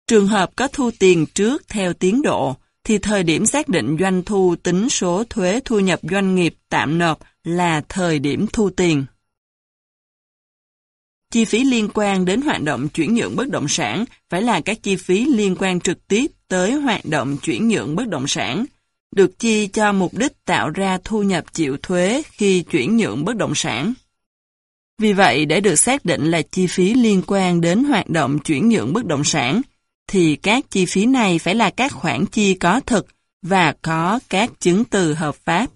Trường hợp có thu tiền trước theo tiến độ, thì thời điểm xác định doanh thu tính số thuế thu nhập doanh nghiệp tạm nộp là thời điểm thu tiền. Chi phí liên quan đến hoạt động chuyển nhượng bất động sản phải là các chi phí liên quan trực tiếp tới hoạt động chuyển nhượng bất động sản, được chi cho mục đích tạo ra thu nhập chịu thuế khi chuyển nhượng bất động sản. Vì vậy, để được xác định là chi phí liên quan đến hoạt động chuyển nhượng bất động sản, thì các chi phí này phải là các khoản chi có thực và có các chứng từ hợp pháp.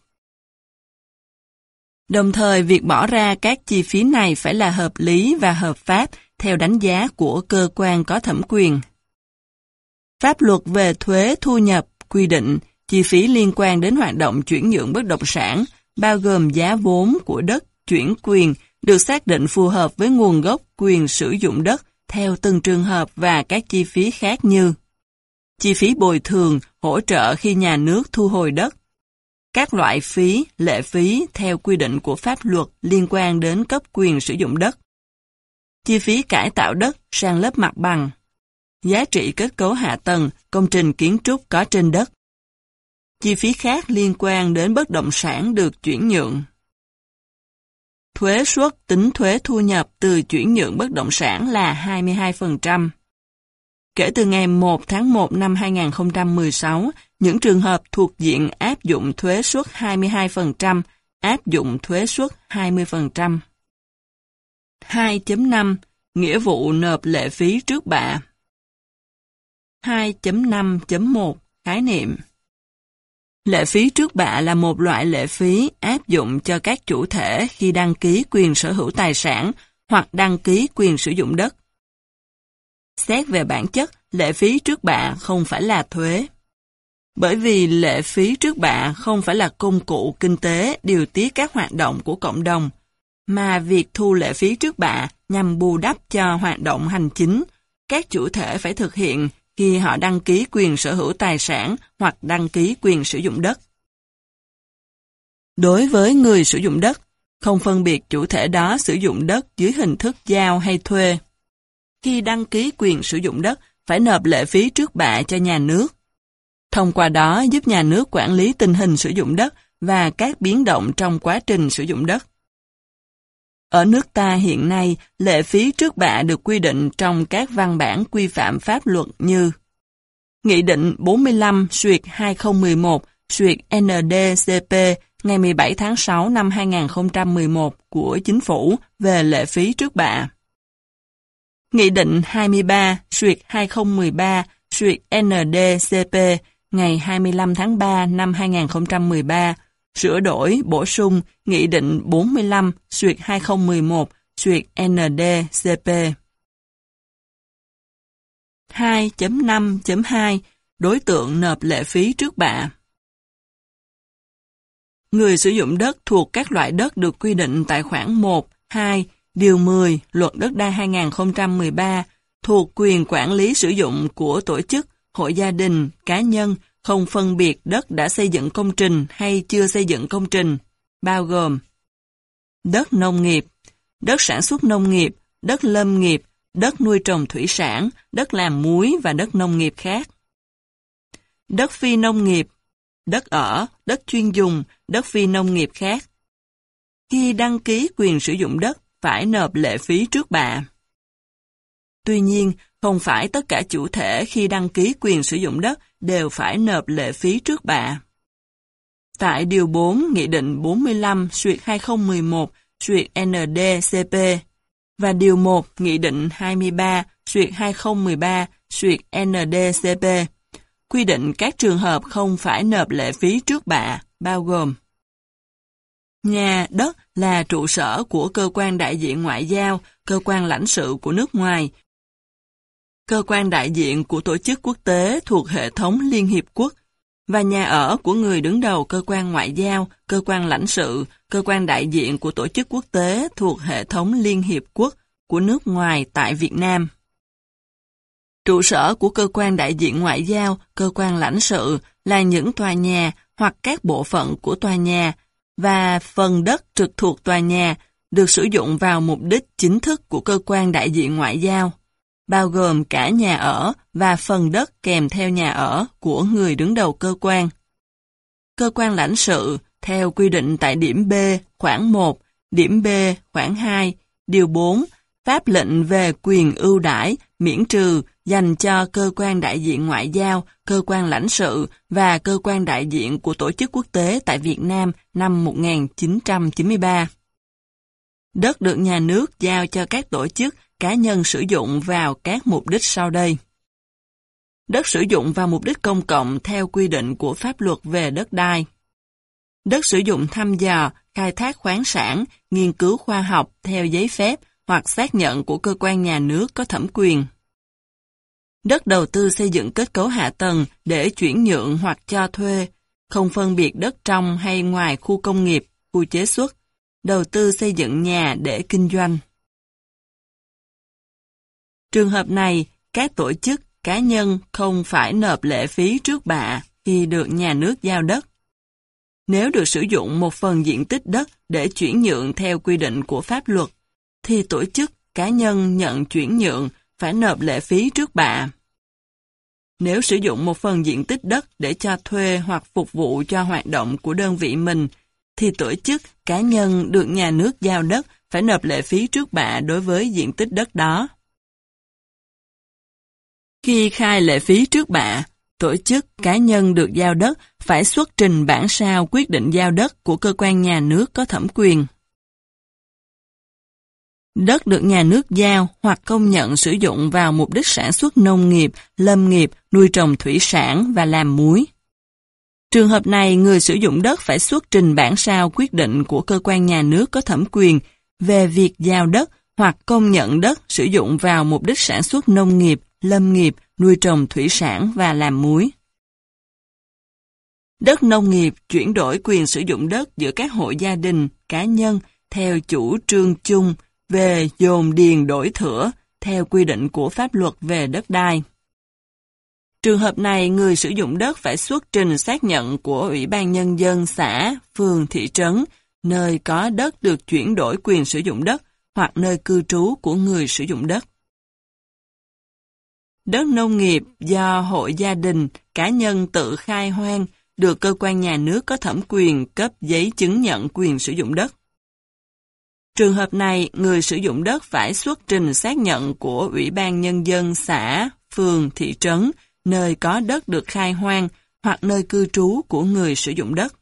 Đồng thời, việc bỏ ra các chi phí này phải là hợp lý và hợp pháp theo đánh giá của cơ quan có thẩm quyền. Pháp luật về thuế thu nhập quy định chi phí liên quan đến hoạt động chuyển nhượng bất động sản, bao gồm giá vốn của đất chuyển quyền, được xác định phù hợp với nguồn gốc quyền sử dụng đất theo từng trường hợp và các chi phí khác như chi phí bồi thường, hỗ trợ khi nhà nước thu hồi đất, các loại phí, lệ phí theo quy định của pháp luật liên quan đến cấp quyền sử dụng đất, chi phí cải tạo đất sang lớp mặt bằng, giá trị kết cấu hạ tầng, công trình kiến trúc có trên đất, chi phí khác liên quan đến bất động sản được chuyển nhượng. Thuế suất tính thuế thu nhập từ chuyển nhượng bất động sản là 22%. Kể từ ngày 1 tháng 1 năm 2016, những trường hợp thuộc diện áp dụng thuế suất 22%, áp dụng thuế suất 20%. 2.5 Nghĩa vụ nộp lệ phí trước bạ 2.5.1 Khái niệm Lệ phí trước bạ là một loại lệ phí áp dụng cho các chủ thể khi đăng ký quyền sở hữu tài sản hoặc đăng ký quyền sử dụng đất. Xét về bản chất, lệ phí trước bạ không phải là thuế. Bởi vì lệ phí trước bạ không phải là công cụ kinh tế điều tiết các hoạt động của cộng đồng, mà việc thu lệ phí trước bạ nhằm bù đắp cho hoạt động hành chính, các chủ thể phải thực hiện khi họ đăng ký quyền sở hữu tài sản hoặc đăng ký quyền sử dụng đất. Đối với người sử dụng đất, không phân biệt chủ thể đó sử dụng đất dưới hình thức giao hay thuê. Khi đăng ký quyền sử dụng đất, phải nộp lệ phí trước bạ cho nhà nước. Thông qua đó giúp nhà nước quản lý tình hình sử dụng đất và các biến động trong quá trình sử dụng đất. Ở nước ta hiện nay, lệ phí trước bạ được quy định trong các văn bản quy phạm pháp luật như Nghị định 45 Xuyệt 2011 Xuyệt NDCP ngày 17 tháng 6 năm 2011 của Chính phủ về lệ phí trước bạ. Nghị định 23 Xuyệt 2013 Xuyệt NDCP ngày 25 tháng 3 năm 2013 sửa đổi, bổ sung Nghị định 45 Xuyệt 2011 Xuyệt NDCP. 2.5.2 Đối tượng nộp lệ phí trước bạ Người sử dụng đất thuộc các loại đất được quy định tại khoản 1, 2, Điều 10 Luật Đất đai 2013 thuộc quyền quản lý sử dụng của tổ chức, hội gia đình, cá nhân, không phân biệt đất đã xây dựng công trình hay chưa xây dựng công trình, bao gồm đất nông nghiệp, đất sản xuất nông nghiệp, đất lâm nghiệp, đất nuôi trồng thủy sản, đất làm muối và đất nông nghiệp khác. Đất phi nông nghiệp, đất ở, đất chuyên dùng, đất phi nông nghiệp khác. Khi đăng ký quyền sử dụng đất, phải nộp lệ phí trước bạ. Tuy nhiên, không phải tất cả chủ thể khi đăng ký quyền sử dụng đất đều phải nộp lệ phí trước bạ. Tại Điều 4 Nghị định 45 Suyệt 2011 Suyệt NDCP và Điều 1 Nghị định 23 Suyệt 2013 Suyệt NDCP quy định các trường hợp không phải nộp lệ phí trước bạ, bao gồm Nhà, đất là trụ sở của cơ quan đại diện ngoại giao, cơ quan lãnh sự của nước ngoài, cơ quan đại diện của tổ chức quốc tế thuộc hệ thống Liên Hiệp Quốc, và nhà ở của người đứng đầu cơ quan ngoại giao, cơ quan lãnh sự, cơ quan đại diện của tổ chức quốc tế thuộc hệ thống Liên Hiệp Quốc của nước ngoài tại Việt Nam. Trụ sở của cơ quan đại diện ngoại giao, cơ quan lãnh sự là những tòa nhà hoặc các bộ phận của tòa nhà và phần đất trực thuộc tòa nhà được sử dụng vào mục đích chính thức của cơ quan đại diện ngoại giao, bao gồm cả nhà ở và phần đất kèm theo nhà ở của người đứng đầu cơ quan. Cơ quan lãnh sự, theo quy định tại điểm B, khoảng 1, điểm B, khoảng 2, điều 4, pháp lệnh về quyền ưu đãi, miễn trừ dành cho cơ quan đại diện ngoại giao, cơ quan lãnh sự và cơ quan đại diện của tổ chức quốc tế tại Việt Nam năm 1993. Đất được nhà nước giao cho các tổ chức, cá nhân sử dụng vào các mục đích sau đây. Đất sử dụng vào mục đích công cộng theo quy định của pháp luật về đất đai. Đất sử dụng thăm dò, khai thác khoáng sản, nghiên cứu khoa học theo giấy phép hoặc xác nhận của cơ quan nhà nước có thẩm quyền. Đất đầu tư xây dựng kết cấu hạ tầng để chuyển nhượng hoặc cho thuê, không phân biệt đất trong hay ngoài khu công nghiệp, khu chế xuất, đầu tư xây dựng nhà để kinh doanh. Trường hợp này, các tổ chức, cá nhân không phải nộp lệ phí trước bạ khi được nhà nước giao đất. Nếu được sử dụng một phần diện tích đất để chuyển nhượng theo quy định của pháp luật, thì tổ chức, cá nhân nhận chuyển nhượng phải nộp lệ phí trước bạ. Nếu sử dụng một phần diện tích đất để cho thuê hoặc phục vụ cho hoạt động của đơn vị mình, thì tổ chức, cá nhân được nhà nước giao đất phải nộp lệ phí trước bạ đối với diện tích đất đó. Khi khai lệ phí trước bạ, tổ chức, cá nhân được giao đất phải xuất trình bản sao quyết định giao đất của cơ quan nhà nước có thẩm quyền. Đất được nhà nước giao hoặc công nhận sử dụng vào mục đích sản xuất nông nghiệp, lâm nghiệp, nuôi trồng thủy sản và làm muối. Trường hợp này, người sử dụng đất phải xuất trình bản sao quyết định của cơ quan nhà nước có thẩm quyền về việc giao đất hoặc công nhận đất sử dụng vào mục đích sản xuất nông nghiệp, lâm nghiệp, nuôi trồng thủy sản và làm muối. Đất nông nghiệp chuyển đổi quyền sử dụng đất giữa các hộ gia đình, cá nhân theo chủ trương chung về dồn điền đổi thửa theo quy định của pháp luật về đất đai. Trường hợp này, người sử dụng đất phải xuất trình xác nhận của Ủy ban Nhân dân xã, phường, thị trấn, nơi có đất được chuyển đổi quyền sử dụng đất hoặc nơi cư trú của người sử dụng đất. Đất nông nghiệp do hội gia đình, cá nhân tự khai hoang được cơ quan nhà nước có thẩm quyền cấp giấy chứng nhận quyền sử dụng đất. Trường hợp này, người sử dụng đất phải xuất trình xác nhận của Ủy ban Nhân dân xã, phường, thị trấn, nơi có đất được khai hoang hoặc nơi cư trú của người sử dụng đất.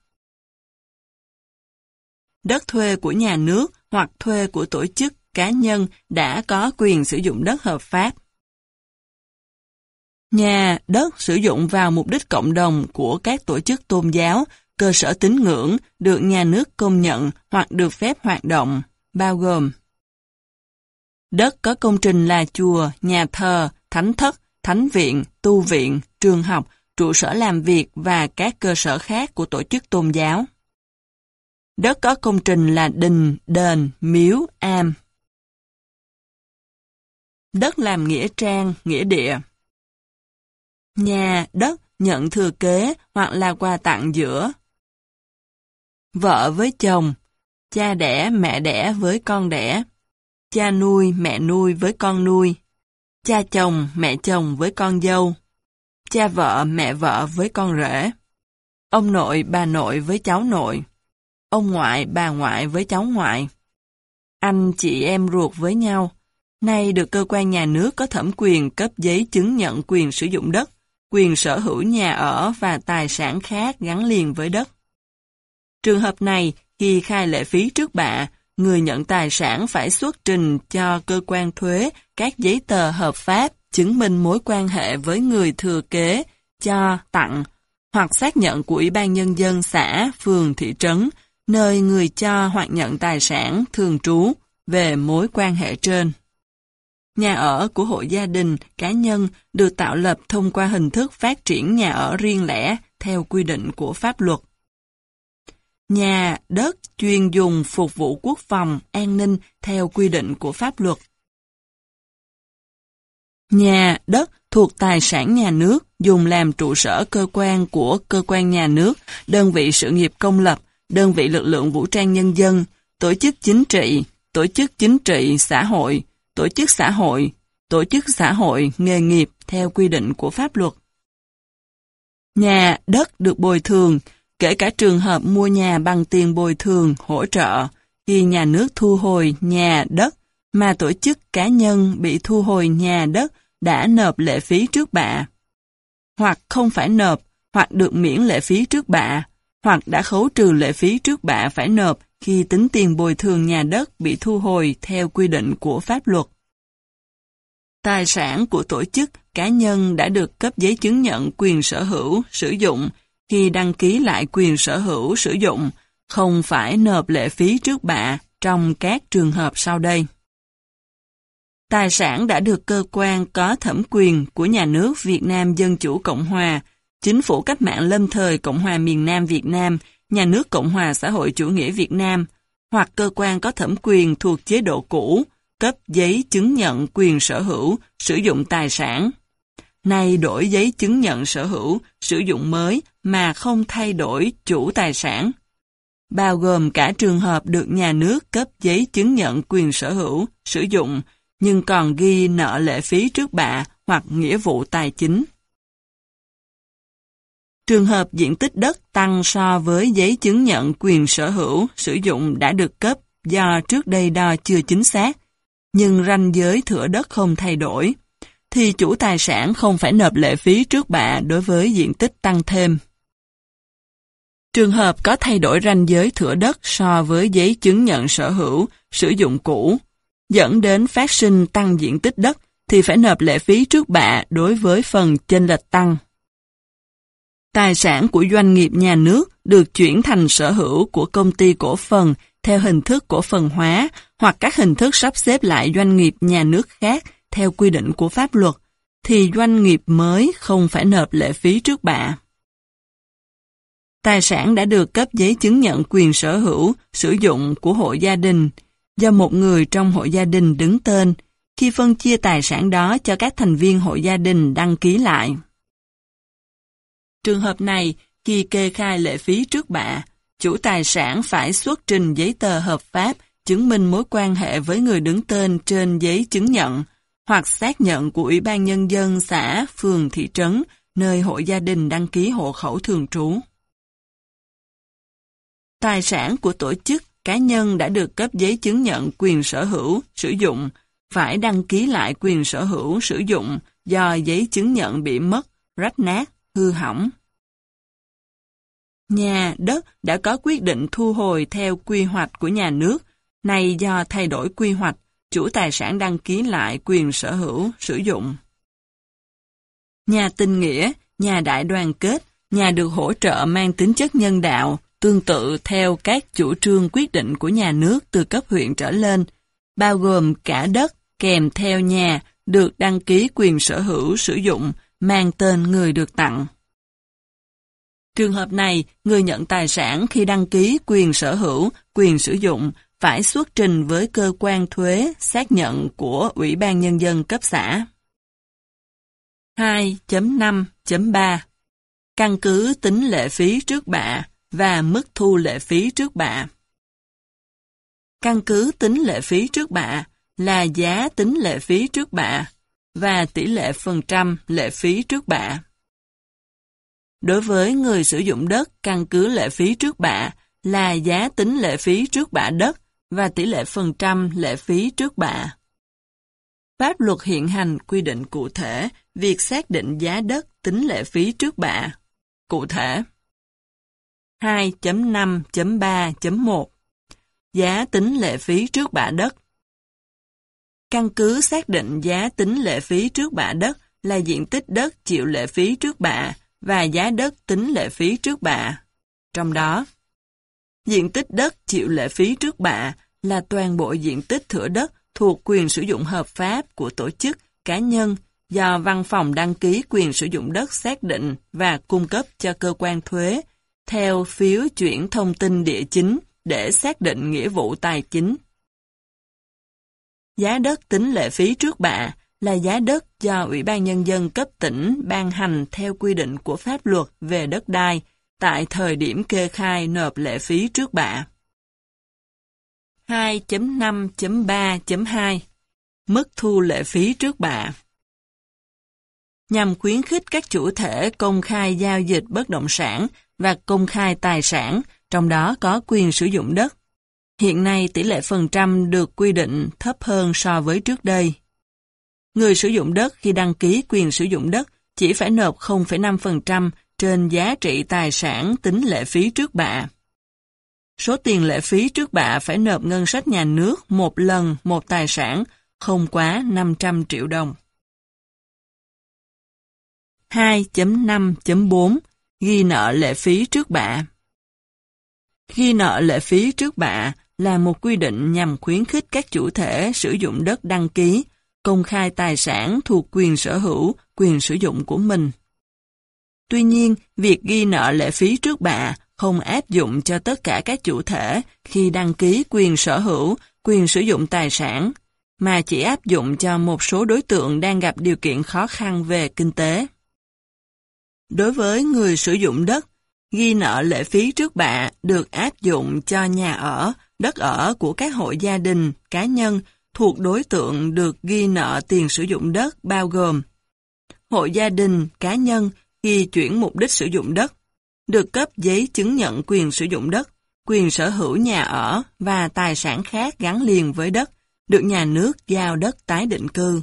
Đất thuê của nhà nước hoặc thuê của tổ chức, cá nhân đã có quyền sử dụng đất hợp pháp. Nhà, đất sử dụng vào mục đích cộng đồng của các tổ chức tôn giáo, cơ sở tín ngưỡng được nhà nước công nhận hoặc được phép hoạt động, bao gồm Đất có công trình là chùa, nhà thờ, thánh thất, thánh viện, tu viện, trường học, trụ sở làm việc và các cơ sở khác của tổ chức tôn giáo. Đất có công trình là đình, đền, miếu, am. Đất làm nghĩa trang, nghĩa địa. Nhà, đất nhận thừa kế hoặc là quà tặng giữa. Vợ với chồng, cha đẻ, mẹ đẻ với con đẻ, cha nuôi, mẹ nuôi với con nuôi, cha chồng, mẹ chồng với con dâu, cha vợ, mẹ vợ với con rể, ông nội, bà nội với cháu nội, ông ngoại, bà ngoại với cháu ngoại, anh, chị em ruột với nhau, nay được cơ quan nhà nước có thẩm quyền cấp giấy chứng nhận quyền sử dụng đất, quyền sở hữu nhà ở và tài sản khác gắn liền với đất. Trường hợp này, khi khai lệ phí trước bạ, người nhận tài sản phải xuất trình cho cơ quan thuế các giấy tờ hợp pháp chứng minh mối quan hệ với người thừa kế, cho, tặng, hoặc xác nhận của Ủy ban Nhân dân xã, phường, thị trấn, nơi người cho hoặc nhận tài sản thường trú về mối quan hệ trên. Nhà ở của hộ gia đình, cá nhân được tạo lập thông qua hình thức phát triển nhà ở riêng lẻ theo quy định của pháp luật. Nhà, đất chuyên dùng phục vụ quốc phòng, an ninh theo quy định của pháp luật. Nhà, đất thuộc tài sản nhà nước dùng làm trụ sở cơ quan của cơ quan nhà nước, đơn vị sự nghiệp công lập, đơn vị lực lượng vũ trang nhân dân, tổ chức chính trị, tổ chức chính trị xã hội, tổ chức xã hội, tổ chức xã hội, nghề nghiệp theo quy định của pháp luật. Nhà, đất được bồi thường, kể cả trường hợp mua nhà bằng tiền bồi thường, hỗ trợ, khi nhà nước thu hồi nhà, đất, mà tổ chức cá nhân bị thu hồi nhà, đất đã nộp lệ phí trước bạ, hoặc không phải nộp, hoặc được miễn lệ phí trước bạ, hoặc đã khấu trừ lệ phí trước bạ phải nộp khi tính tiền bồi thường nhà đất bị thu hồi theo quy định của pháp luật. Tài sản của tổ chức, cá nhân đã được cấp giấy chứng nhận quyền sở hữu, sử dụng khi đăng ký lại quyền sở hữu, sử dụng, không phải nộp lệ phí trước bạ trong các trường hợp sau đây. Tài sản đã được cơ quan có thẩm quyền của nhà nước Việt Nam Dân Chủ Cộng Hòa, Chính phủ cách mạng lâm thời Cộng hòa miền Nam Việt Nam, Nhà nước Cộng hòa xã hội chủ nghĩa Việt Nam, hoặc cơ quan có thẩm quyền thuộc chế độ cũ, cấp giấy chứng nhận quyền sở hữu, sử dụng tài sản. Nay đổi giấy chứng nhận sở hữu, sử dụng mới mà không thay đổi chủ tài sản. Bao gồm cả trường hợp được nhà nước cấp giấy chứng nhận quyền sở hữu, sử dụng, nhưng còn ghi nợ lệ phí trước bạ hoặc nghĩa vụ tài chính. Trường hợp diện tích đất tăng so với giấy chứng nhận quyền sở hữu sử dụng đã được cấp do trước đây đo chưa chính xác, nhưng ranh giới thửa đất không thay đổi, thì chủ tài sản không phải nộp lệ phí trước bạ đối với diện tích tăng thêm. Trường hợp có thay đổi ranh giới thửa đất so với giấy chứng nhận sở hữu, sử dụng cũ, dẫn đến phát sinh tăng diện tích đất thì phải nộp lệ phí trước bạ đối với phần chênh lệch tăng. Tài sản của doanh nghiệp nhà nước được chuyển thành sở hữu của công ty cổ phần theo hình thức cổ phần hóa hoặc các hình thức sắp xếp lại doanh nghiệp nhà nước khác theo quy định của pháp luật, thì doanh nghiệp mới không phải nộp lệ phí trước bạ. Tài sản đã được cấp giấy chứng nhận quyền sở hữu, sử dụng của hộ gia đình, do một người trong hộ gia đình đứng tên, khi phân chia tài sản đó cho các thành viên hộ gia đình đăng ký lại. Trường hợp này, khi kê khai lệ phí trước bạ, chủ tài sản phải xuất trình giấy tờ hợp pháp chứng minh mối quan hệ với người đứng tên trên giấy chứng nhận hoặc xác nhận của Ủy ban Nhân dân xã, phường, thị trấn, nơi hộ gia đình đăng ký hộ khẩu thường trú. Tài sản của tổ chức, cá nhân đã được cấp giấy chứng nhận quyền sở hữu, sử dụng, phải đăng ký lại quyền sở hữu, sử dụng do giấy chứng nhận bị mất, rách nát, hư hỏng. Nhà, đất đã có quyết định thu hồi theo quy hoạch của nhà nước, nay do thay đổi quy hoạch, chủ tài sản đăng ký lại quyền sở hữu, sử dụng. Nhà tình nghĩa, nhà đại đoàn kết, nhà được hỗ trợ mang tính chất nhân đạo, tương tự theo các chủ trương quyết định của nhà nước từ cấp huyện trở lên, bao gồm cả đất kèm theo nhà được đăng ký quyền sở hữu sử dụng mang tên người được tặng. Trường hợp này, người nhận tài sản khi đăng ký quyền sở hữu, quyền sử dụng phải xuất trình với cơ quan thuế xác nhận của Ủy ban Nhân dân cấp xã. 2.5.3 Căn cứ tính lệ phí trước bạ và mức thu lệ phí trước bạ. Căn cứ tính lệ phí trước bạ là giá tính lệ phí trước bạ và tỷ lệ phần trăm lệ phí trước bạ. Đối với người sử dụng đất, căn cứ lệ phí trước bạ là giá tính lệ phí trước bạ đất và tỷ lệ phần trăm lệ phí trước bạ. Pháp luật hiện hành quy định cụ thể việc xác định giá đất tính lệ phí trước bạ. Cụ thể 2.5.3.1 Giá tính lệ phí trước bạ đất Căn cứ xác định giá tính lệ phí trước bạ đất là diện tích đất chịu lệ phí trước bạ và giá đất tính lệ phí trước bạ. Trong đó, diện tích đất chịu lệ phí trước bạ là toàn bộ diện tích thửa đất thuộc quyền sử dụng hợp pháp của tổ chức, cá nhân do văn phòng đăng ký quyền sử dụng đất xác định và cung cấp cho cơ quan thuế theo phiếu chuyển thông tin địa chính để xác định nghĩa vụ tài chính. Giá đất tính lệ phí trước bạ là giá đất do Ủy ban Nhân dân cấp tỉnh ban hành theo quy định của pháp luật về đất đai tại thời điểm kê khai nộp lệ phí trước bạ. 2.5.3.2 Mức thu lệ phí trước bạ Nhằm khuyến khích các chủ thể công khai giao dịch bất động sản và công khai tài sản, trong đó có quyền sử dụng đất. Hiện nay tỷ lệ phần trăm được quy định thấp hơn so với trước đây. Người sử dụng đất khi đăng ký quyền sử dụng đất chỉ phải nộp 0,5% trên giá trị tài sản tính lệ phí trước bạ. Số tiền lệ phí trước bạ phải nộp ngân sách nhà nước một lần một tài sản không quá 500 triệu đồng. 2.5.4 Ghi nợ lệ phí trước bạ Ghi nợ lệ phí trước bạ là một quy định nhằm khuyến khích các chủ thể sử dụng đất đăng ký, công khai tài sản thuộc quyền sở hữu, quyền sử dụng của mình. Tuy nhiên, việc ghi nợ lệ phí trước bạ không áp dụng cho tất cả các chủ thể khi đăng ký quyền sở hữu, quyền sử dụng tài sản, mà chỉ áp dụng cho một số đối tượng đang gặp điều kiện khó khăn về kinh tế. Đối với người sử dụng đất, ghi nợ lệ phí trước bạ được áp dụng cho nhà ở, đất ở của các hộ gia đình, cá nhân thuộc đối tượng được ghi nợ tiền sử dụng đất bao gồm hộ gia đình, cá nhân khi chuyển mục đích sử dụng đất, được cấp giấy chứng nhận quyền sử dụng đất, quyền sở hữu nhà ở và tài sản khác gắn liền với đất, được nhà nước giao đất tái định cư.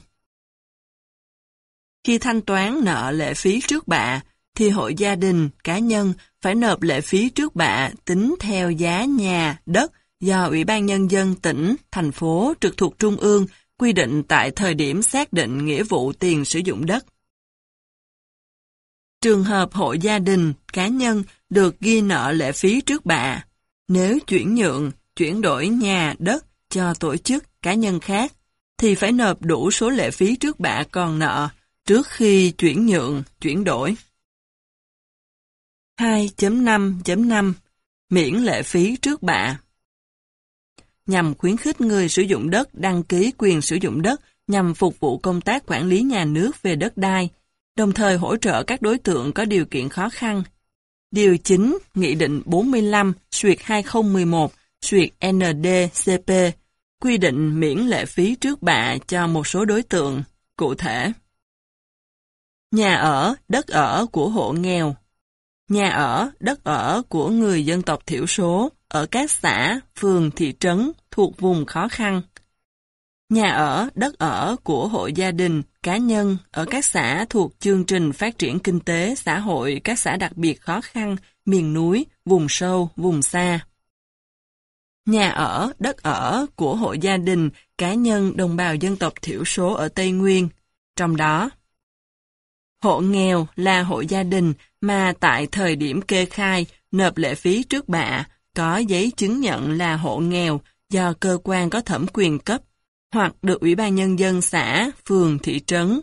Khi thanh toán nợ lệ phí trước bạ, thì hội gia đình, cá nhân phải nộp lệ phí trước bạ tính theo giá nhà, đất do Ủy ban Nhân dân tỉnh, thành phố trực thuộc Trung ương quy định tại thời điểm xác định nghĩa vụ tiền sử dụng đất. Trường hợp hộ gia đình, cá nhân được ghi nợ lệ phí trước bạ, nếu chuyển nhượng, chuyển đổi nhà, đất cho tổ chức, cá nhân khác, thì phải nộp đủ số lệ phí trước bạ còn nợ trước khi chuyển nhượng, chuyển đổi. 2.5.5 Miễn lệ phí trước bạ Nhằm khuyến khích người sử dụng đất đăng ký quyền sử dụng đất nhằm phục vụ công tác quản lý nhà nước về đất đai, đồng thời hỗ trợ các đối tượng có điều kiện khó khăn. Điều 9, Nghị định 45, Suyệt 2011, Suyệt NDCP, quy định miễn lệ phí trước bạ cho một số đối tượng, cụ thể. Nhà ở, đất ở của hộ nghèo, nhà ở, đất ở của người dân tộc thiểu số ở các xã, phường, thị trấn thuộc vùng khó khăn. Nhà ở, đất ở của hộ gia đình, cá nhân ở các xã thuộc chương trình phát triển kinh tế, xã hội, các xã đặc biệt khó khăn, miền núi, vùng sâu, vùng xa. Nhà ở, đất ở của hộ gia đình, cá nhân đồng bào dân tộc thiểu số ở Tây Nguyên. Trong đó, hộ nghèo là hộ gia đình mà tại thời điểm kê khai nộp lệ phí trước bạ có giấy chứng nhận là hộ nghèo do cơ quan có thẩm quyền cấp hoặc được Ủy ban Nhân dân xã, phường, thị trấn,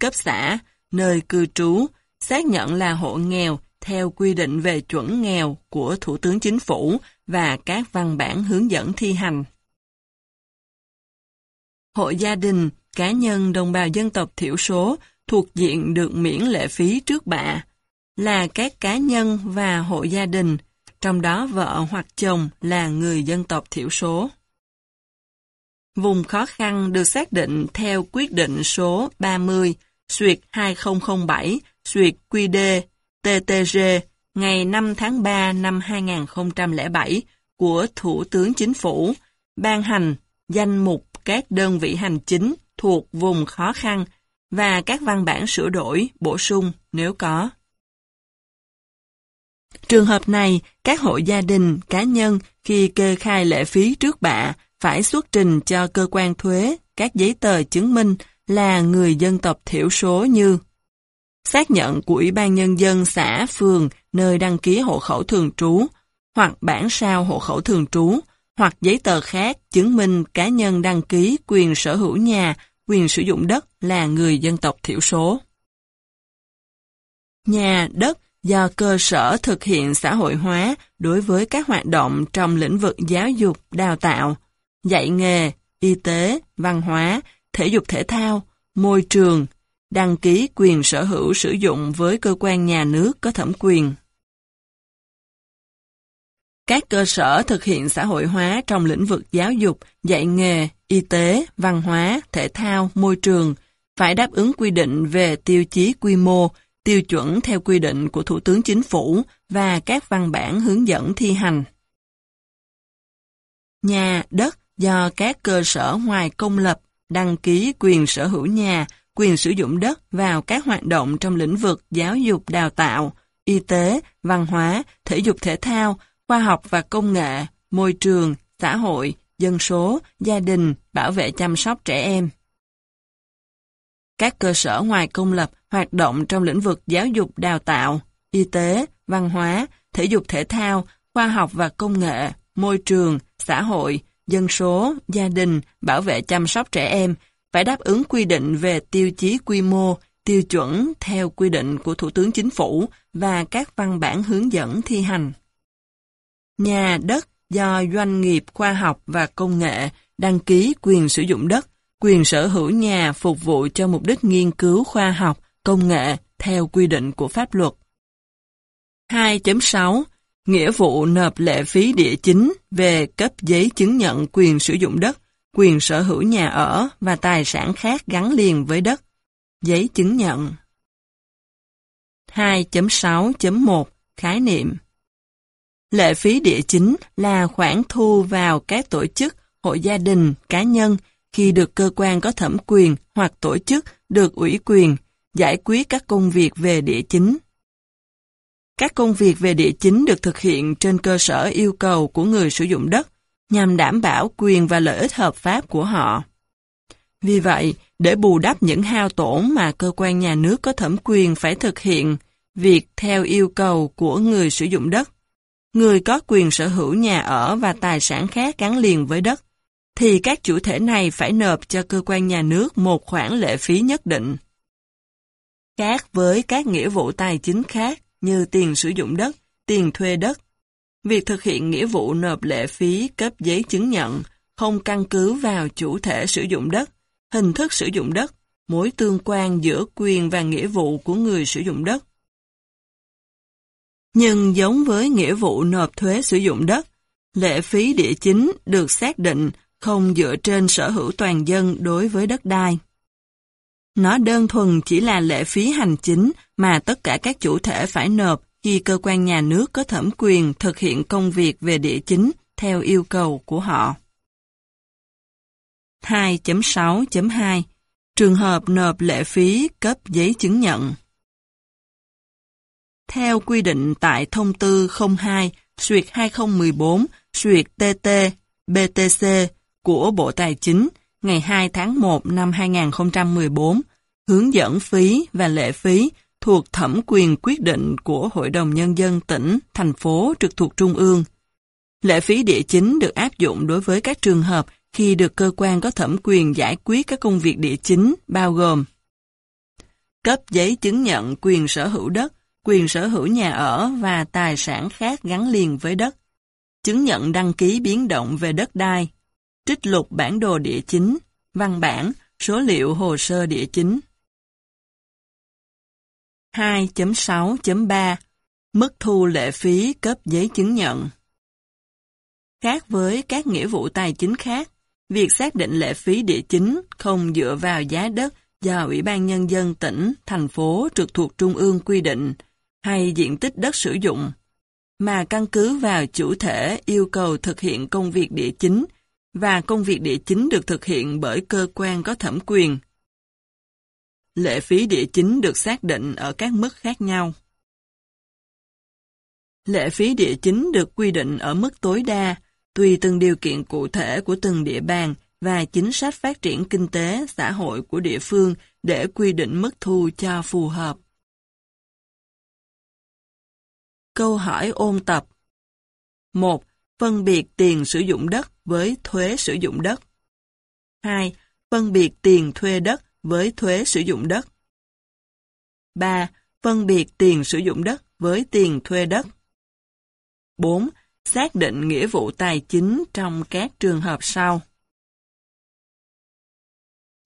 cấp xã, nơi cư trú, xác nhận là hộ nghèo theo quy định về chuẩn nghèo của Thủ tướng Chính phủ và các văn bản hướng dẫn thi hành. Hộ gia đình, cá nhân đồng bào dân tộc thiểu số thuộc diện được miễn lệ phí trước bạ là các cá nhân và hộ gia đình, trong đó vợ hoặc chồng là người dân tộc thiểu số. Vùng khó khăn được xác định theo quyết định số 30 Xuyệt 2007 Xuyệt QD TTG ngày 5 tháng 3 năm 2007 của Thủ tướng Chính phủ ban hành danh mục các đơn vị hành chính thuộc vùng khó khăn và các văn bản sửa đổi, bổ sung nếu có. Trường hợp này, các hộ gia đình, cá nhân khi kê khai lệ phí trước bạ phải xuất trình cho cơ quan thuế các giấy tờ chứng minh là người dân tộc thiểu số như xác nhận của Ủy ban Nhân dân xã, phường nơi đăng ký hộ khẩu thường trú, hoặc bản sao hộ khẩu thường trú, hoặc giấy tờ khác chứng minh cá nhân đăng ký quyền sở hữu nhà, quyền sử dụng đất là người dân tộc thiểu số. Nhà, đất do cơ sở thực hiện xã hội hóa đối với các hoạt động trong lĩnh vực giáo dục, đào tạo, dạy nghề, y tế, văn hóa, thể dục thể thao, môi trường, đăng ký quyền sở hữu sử dụng với cơ quan nhà nước có thẩm quyền. Các cơ sở thực hiện xã hội hóa trong lĩnh vực giáo dục, dạy nghề, y tế, văn hóa, thể thao, môi trường phải đáp ứng quy định về tiêu chí quy mô, tiêu chuẩn theo quy định của Thủ tướng Chính phủ và các văn bản hướng dẫn thi hành. Nhà, đất do các cơ sở ngoài công lập đăng ký quyền sở hữu nhà, quyền sử dụng đất vào các hoạt động trong lĩnh vực giáo dục đào tạo, y tế, văn hóa, thể dục thể thao, khoa học và công nghệ, môi trường, xã hội, dân số, gia đình, bảo vệ chăm sóc trẻ em. Các cơ sở ngoài công lập hoạt động trong lĩnh vực giáo dục đào tạo, y tế, văn hóa, thể dục thể thao, khoa học và công nghệ, môi trường, xã hội, dân số, gia đình, bảo vệ chăm sóc trẻ em phải đáp ứng quy định về tiêu chí quy mô, tiêu chuẩn theo quy định của Thủ tướng Chính phủ và các văn bản hướng dẫn thi hành. Nhà đất do doanh nghiệp khoa học và công nghệ đăng ký quyền sử dụng đất, quyền sở hữu nhà phục vụ cho mục đích nghiên cứu khoa học, công nghệ theo quy định của pháp luật. 2.6 Nghĩa vụ nộp lệ phí địa chính về cấp giấy chứng nhận quyền sử dụng đất, quyền sở hữu nhà ở và tài sản khác gắn liền với đất. Giấy chứng nhận 2.6.1 Khái niệm Lệ phí địa chính là khoản thu vào các tổ chức, hội gia đình, cá nhân khi được cơ quan có thẩm quyền hoặc tổ chức được ủy quyền giải quyết các công việc về địa chính. Các công việc về địa chính được thực hiện trên cơ sở yêu cầu của người sử dụng đất nhằm đảm bảo quyền và lợi ích hợp pháp của họ. Vì vậy, để bù đắp những hao tổn mà cơ quan nhà nước có thẩm quyền phải thực hiện việc theo yêu cầu của người sử dụng đất, người có quyền sở hữu nhà ở và tài sản khác gắn liền với đất, thì các chủ thể này phải nộp cho cơ quan nhà nước một khoản lệ phí nhất định. Khác với các nghĩa vụ tài chính khác như tiền sử dụng đất, tiền thuê đất, việc thực hiện nghĩa vụ nộp lệ phí cấp giấy chứng nhận không căn cứ vào chủ thể sử dụng đất, hình thức sử dụng đất, mối tương quan giữa quyền và nghĩa vụ của người sử dụng đất. Nhưng giống với nghĩa vụ nộp thuế sử dụng đất, lệ phí địa chính được xác định không dựa trên sở hữu toàn dân đối với đất đai. Nó đơn thuần chỉ là lệ phí hành chính mà tất cả các chủ thể phải nộp khi cơ quan nhà nước có thẩm quyền thực hiện công việc về địa chính theo yêu cầu của họ. 2.6.2 Trường hợp nộp lệ phí cấp giấy chứng nhận Theo quy định tại Thông tư 02 Xuyệt 2014 Xuyệt TT BTC của Bộ Tài chính ngày 2 tháng 1 năm 2014 hướng dẫn phí và lệ phí thuộc thẩm quyền quyết định của Hội đồng Nhân dân tỉnh, thành phố trực thuộc Trung ương. Lệ phí địa chính được áp dụng đối với các trường hợp khi được cơ quan có thẩm quyền giải quyết các công việc địa chính bao gồm cấp giấy chứng nhận quyền sở hữu đất, quyền sở hữu nhà ở và tài sản khác gắn liền với đất, chứng nhận đăng ký biến động về đất đai, trích lục bản đồ địa chính, văn bản, số liệu hồ sơ địa chính. 2.6.3 Mức thu lệ phí cấp giấy chứng nhận Khác với các nghĩa vụ tài chính khác, việc xác định lệ phí địa chính không dựa vào giá đất do Ủy ban Nhân dân tỉnh, thành phố trực thuộc Trung ương quy định, hay diện tích đất sử dụng, mà căn cứ vào chủ thể yêu cầu thực hiện công việc địa chính và công việc địa chính được thực hiện bởi cơ quan có thẩm quyền. Lệ phí địa chính được xác định ở các mức khác nhau. Lệ phí địa chính được quy định ở mức tối đa, tùy từng điều kiện cụ thể của từng địa bàn và chính sách phát triển kinh tế, xã hội của địa phương để quy định mức thu cho phù hợp. Câu hỏi ôn tập 1. Phân biệt tiền sử dụng đất với thuế sử dụng đất 2. Phân biệt tiền thuê đất với thuế sử dụng đất 3. Phân biệt tiền sử dụng đất với tiền thuê đất 4. Xác định nghĩa vụ tài chính trong các trường hợp sau.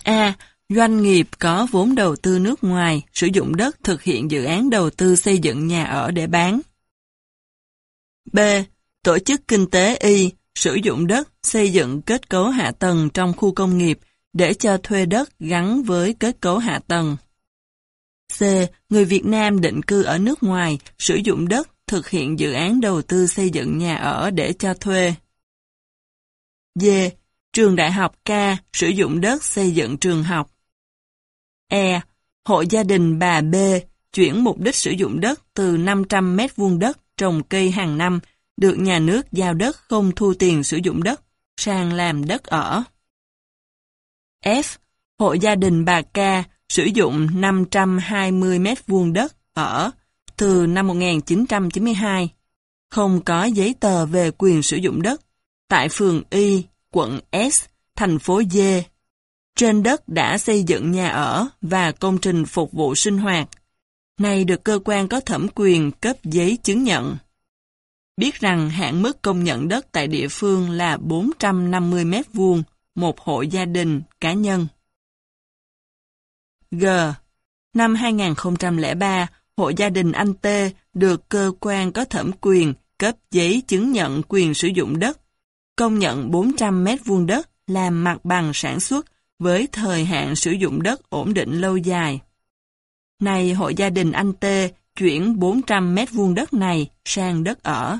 A. Doanh nghiệp có vốn đầu tư nước ngoài sử dụng đất thực hiện dự án đầu tư xây dựng nhà ở để bán. B. Tổ chức kinh tế Y sử dụng đất xây dựng kết cấu hạ tầng trong khu công nghiệp để cho thuê đất gắn với kết cấu hạ tầng. C. Người Việt Nam định cư ở nước ngoài sử dụng đất thực hiện dự án đầu tư xây dựng nhà ở để cho thuê. D. Trường đại học K sử dụng đất xây dựng trường học. E. Hộ gia đình bà B chuyển mục đích sử dụng đất từ 500 mét vuông đất trồng cây hàng năm, được nhà nước giao đất không thu tiền sử dụng đất, sang làm đất ở. F. Hộ gia đình bà K sử dụng 520 mét vuông đất ở từ năm 1992, không có giấy tờ về quyền sử dụng đất, tại phường Y, quận S, thành phố D. Trên đất đã xây dựng nhà ở và công trình phục vụ sinh hoạt. Này được cơ quan có thẩm quyền cấp giấy chứng nhận. Biết rằng hạn mức công nhận đất tại địa phương là 450 mét vuông, một hộ gia đình, cá nhân. G. Năm 2003, hộ gia đình anh T được cơ quan có thẩm quyền cấp giấy chứng nhận quyền sử dụng đất, công nhận 400 mét vuông đất làm mặt bằng sản xuất với thời hạn sử dụng đất ổn định lâu dài. Này hộ gia đình anh T chuyển 400 mét vuông đất này sang đất ở.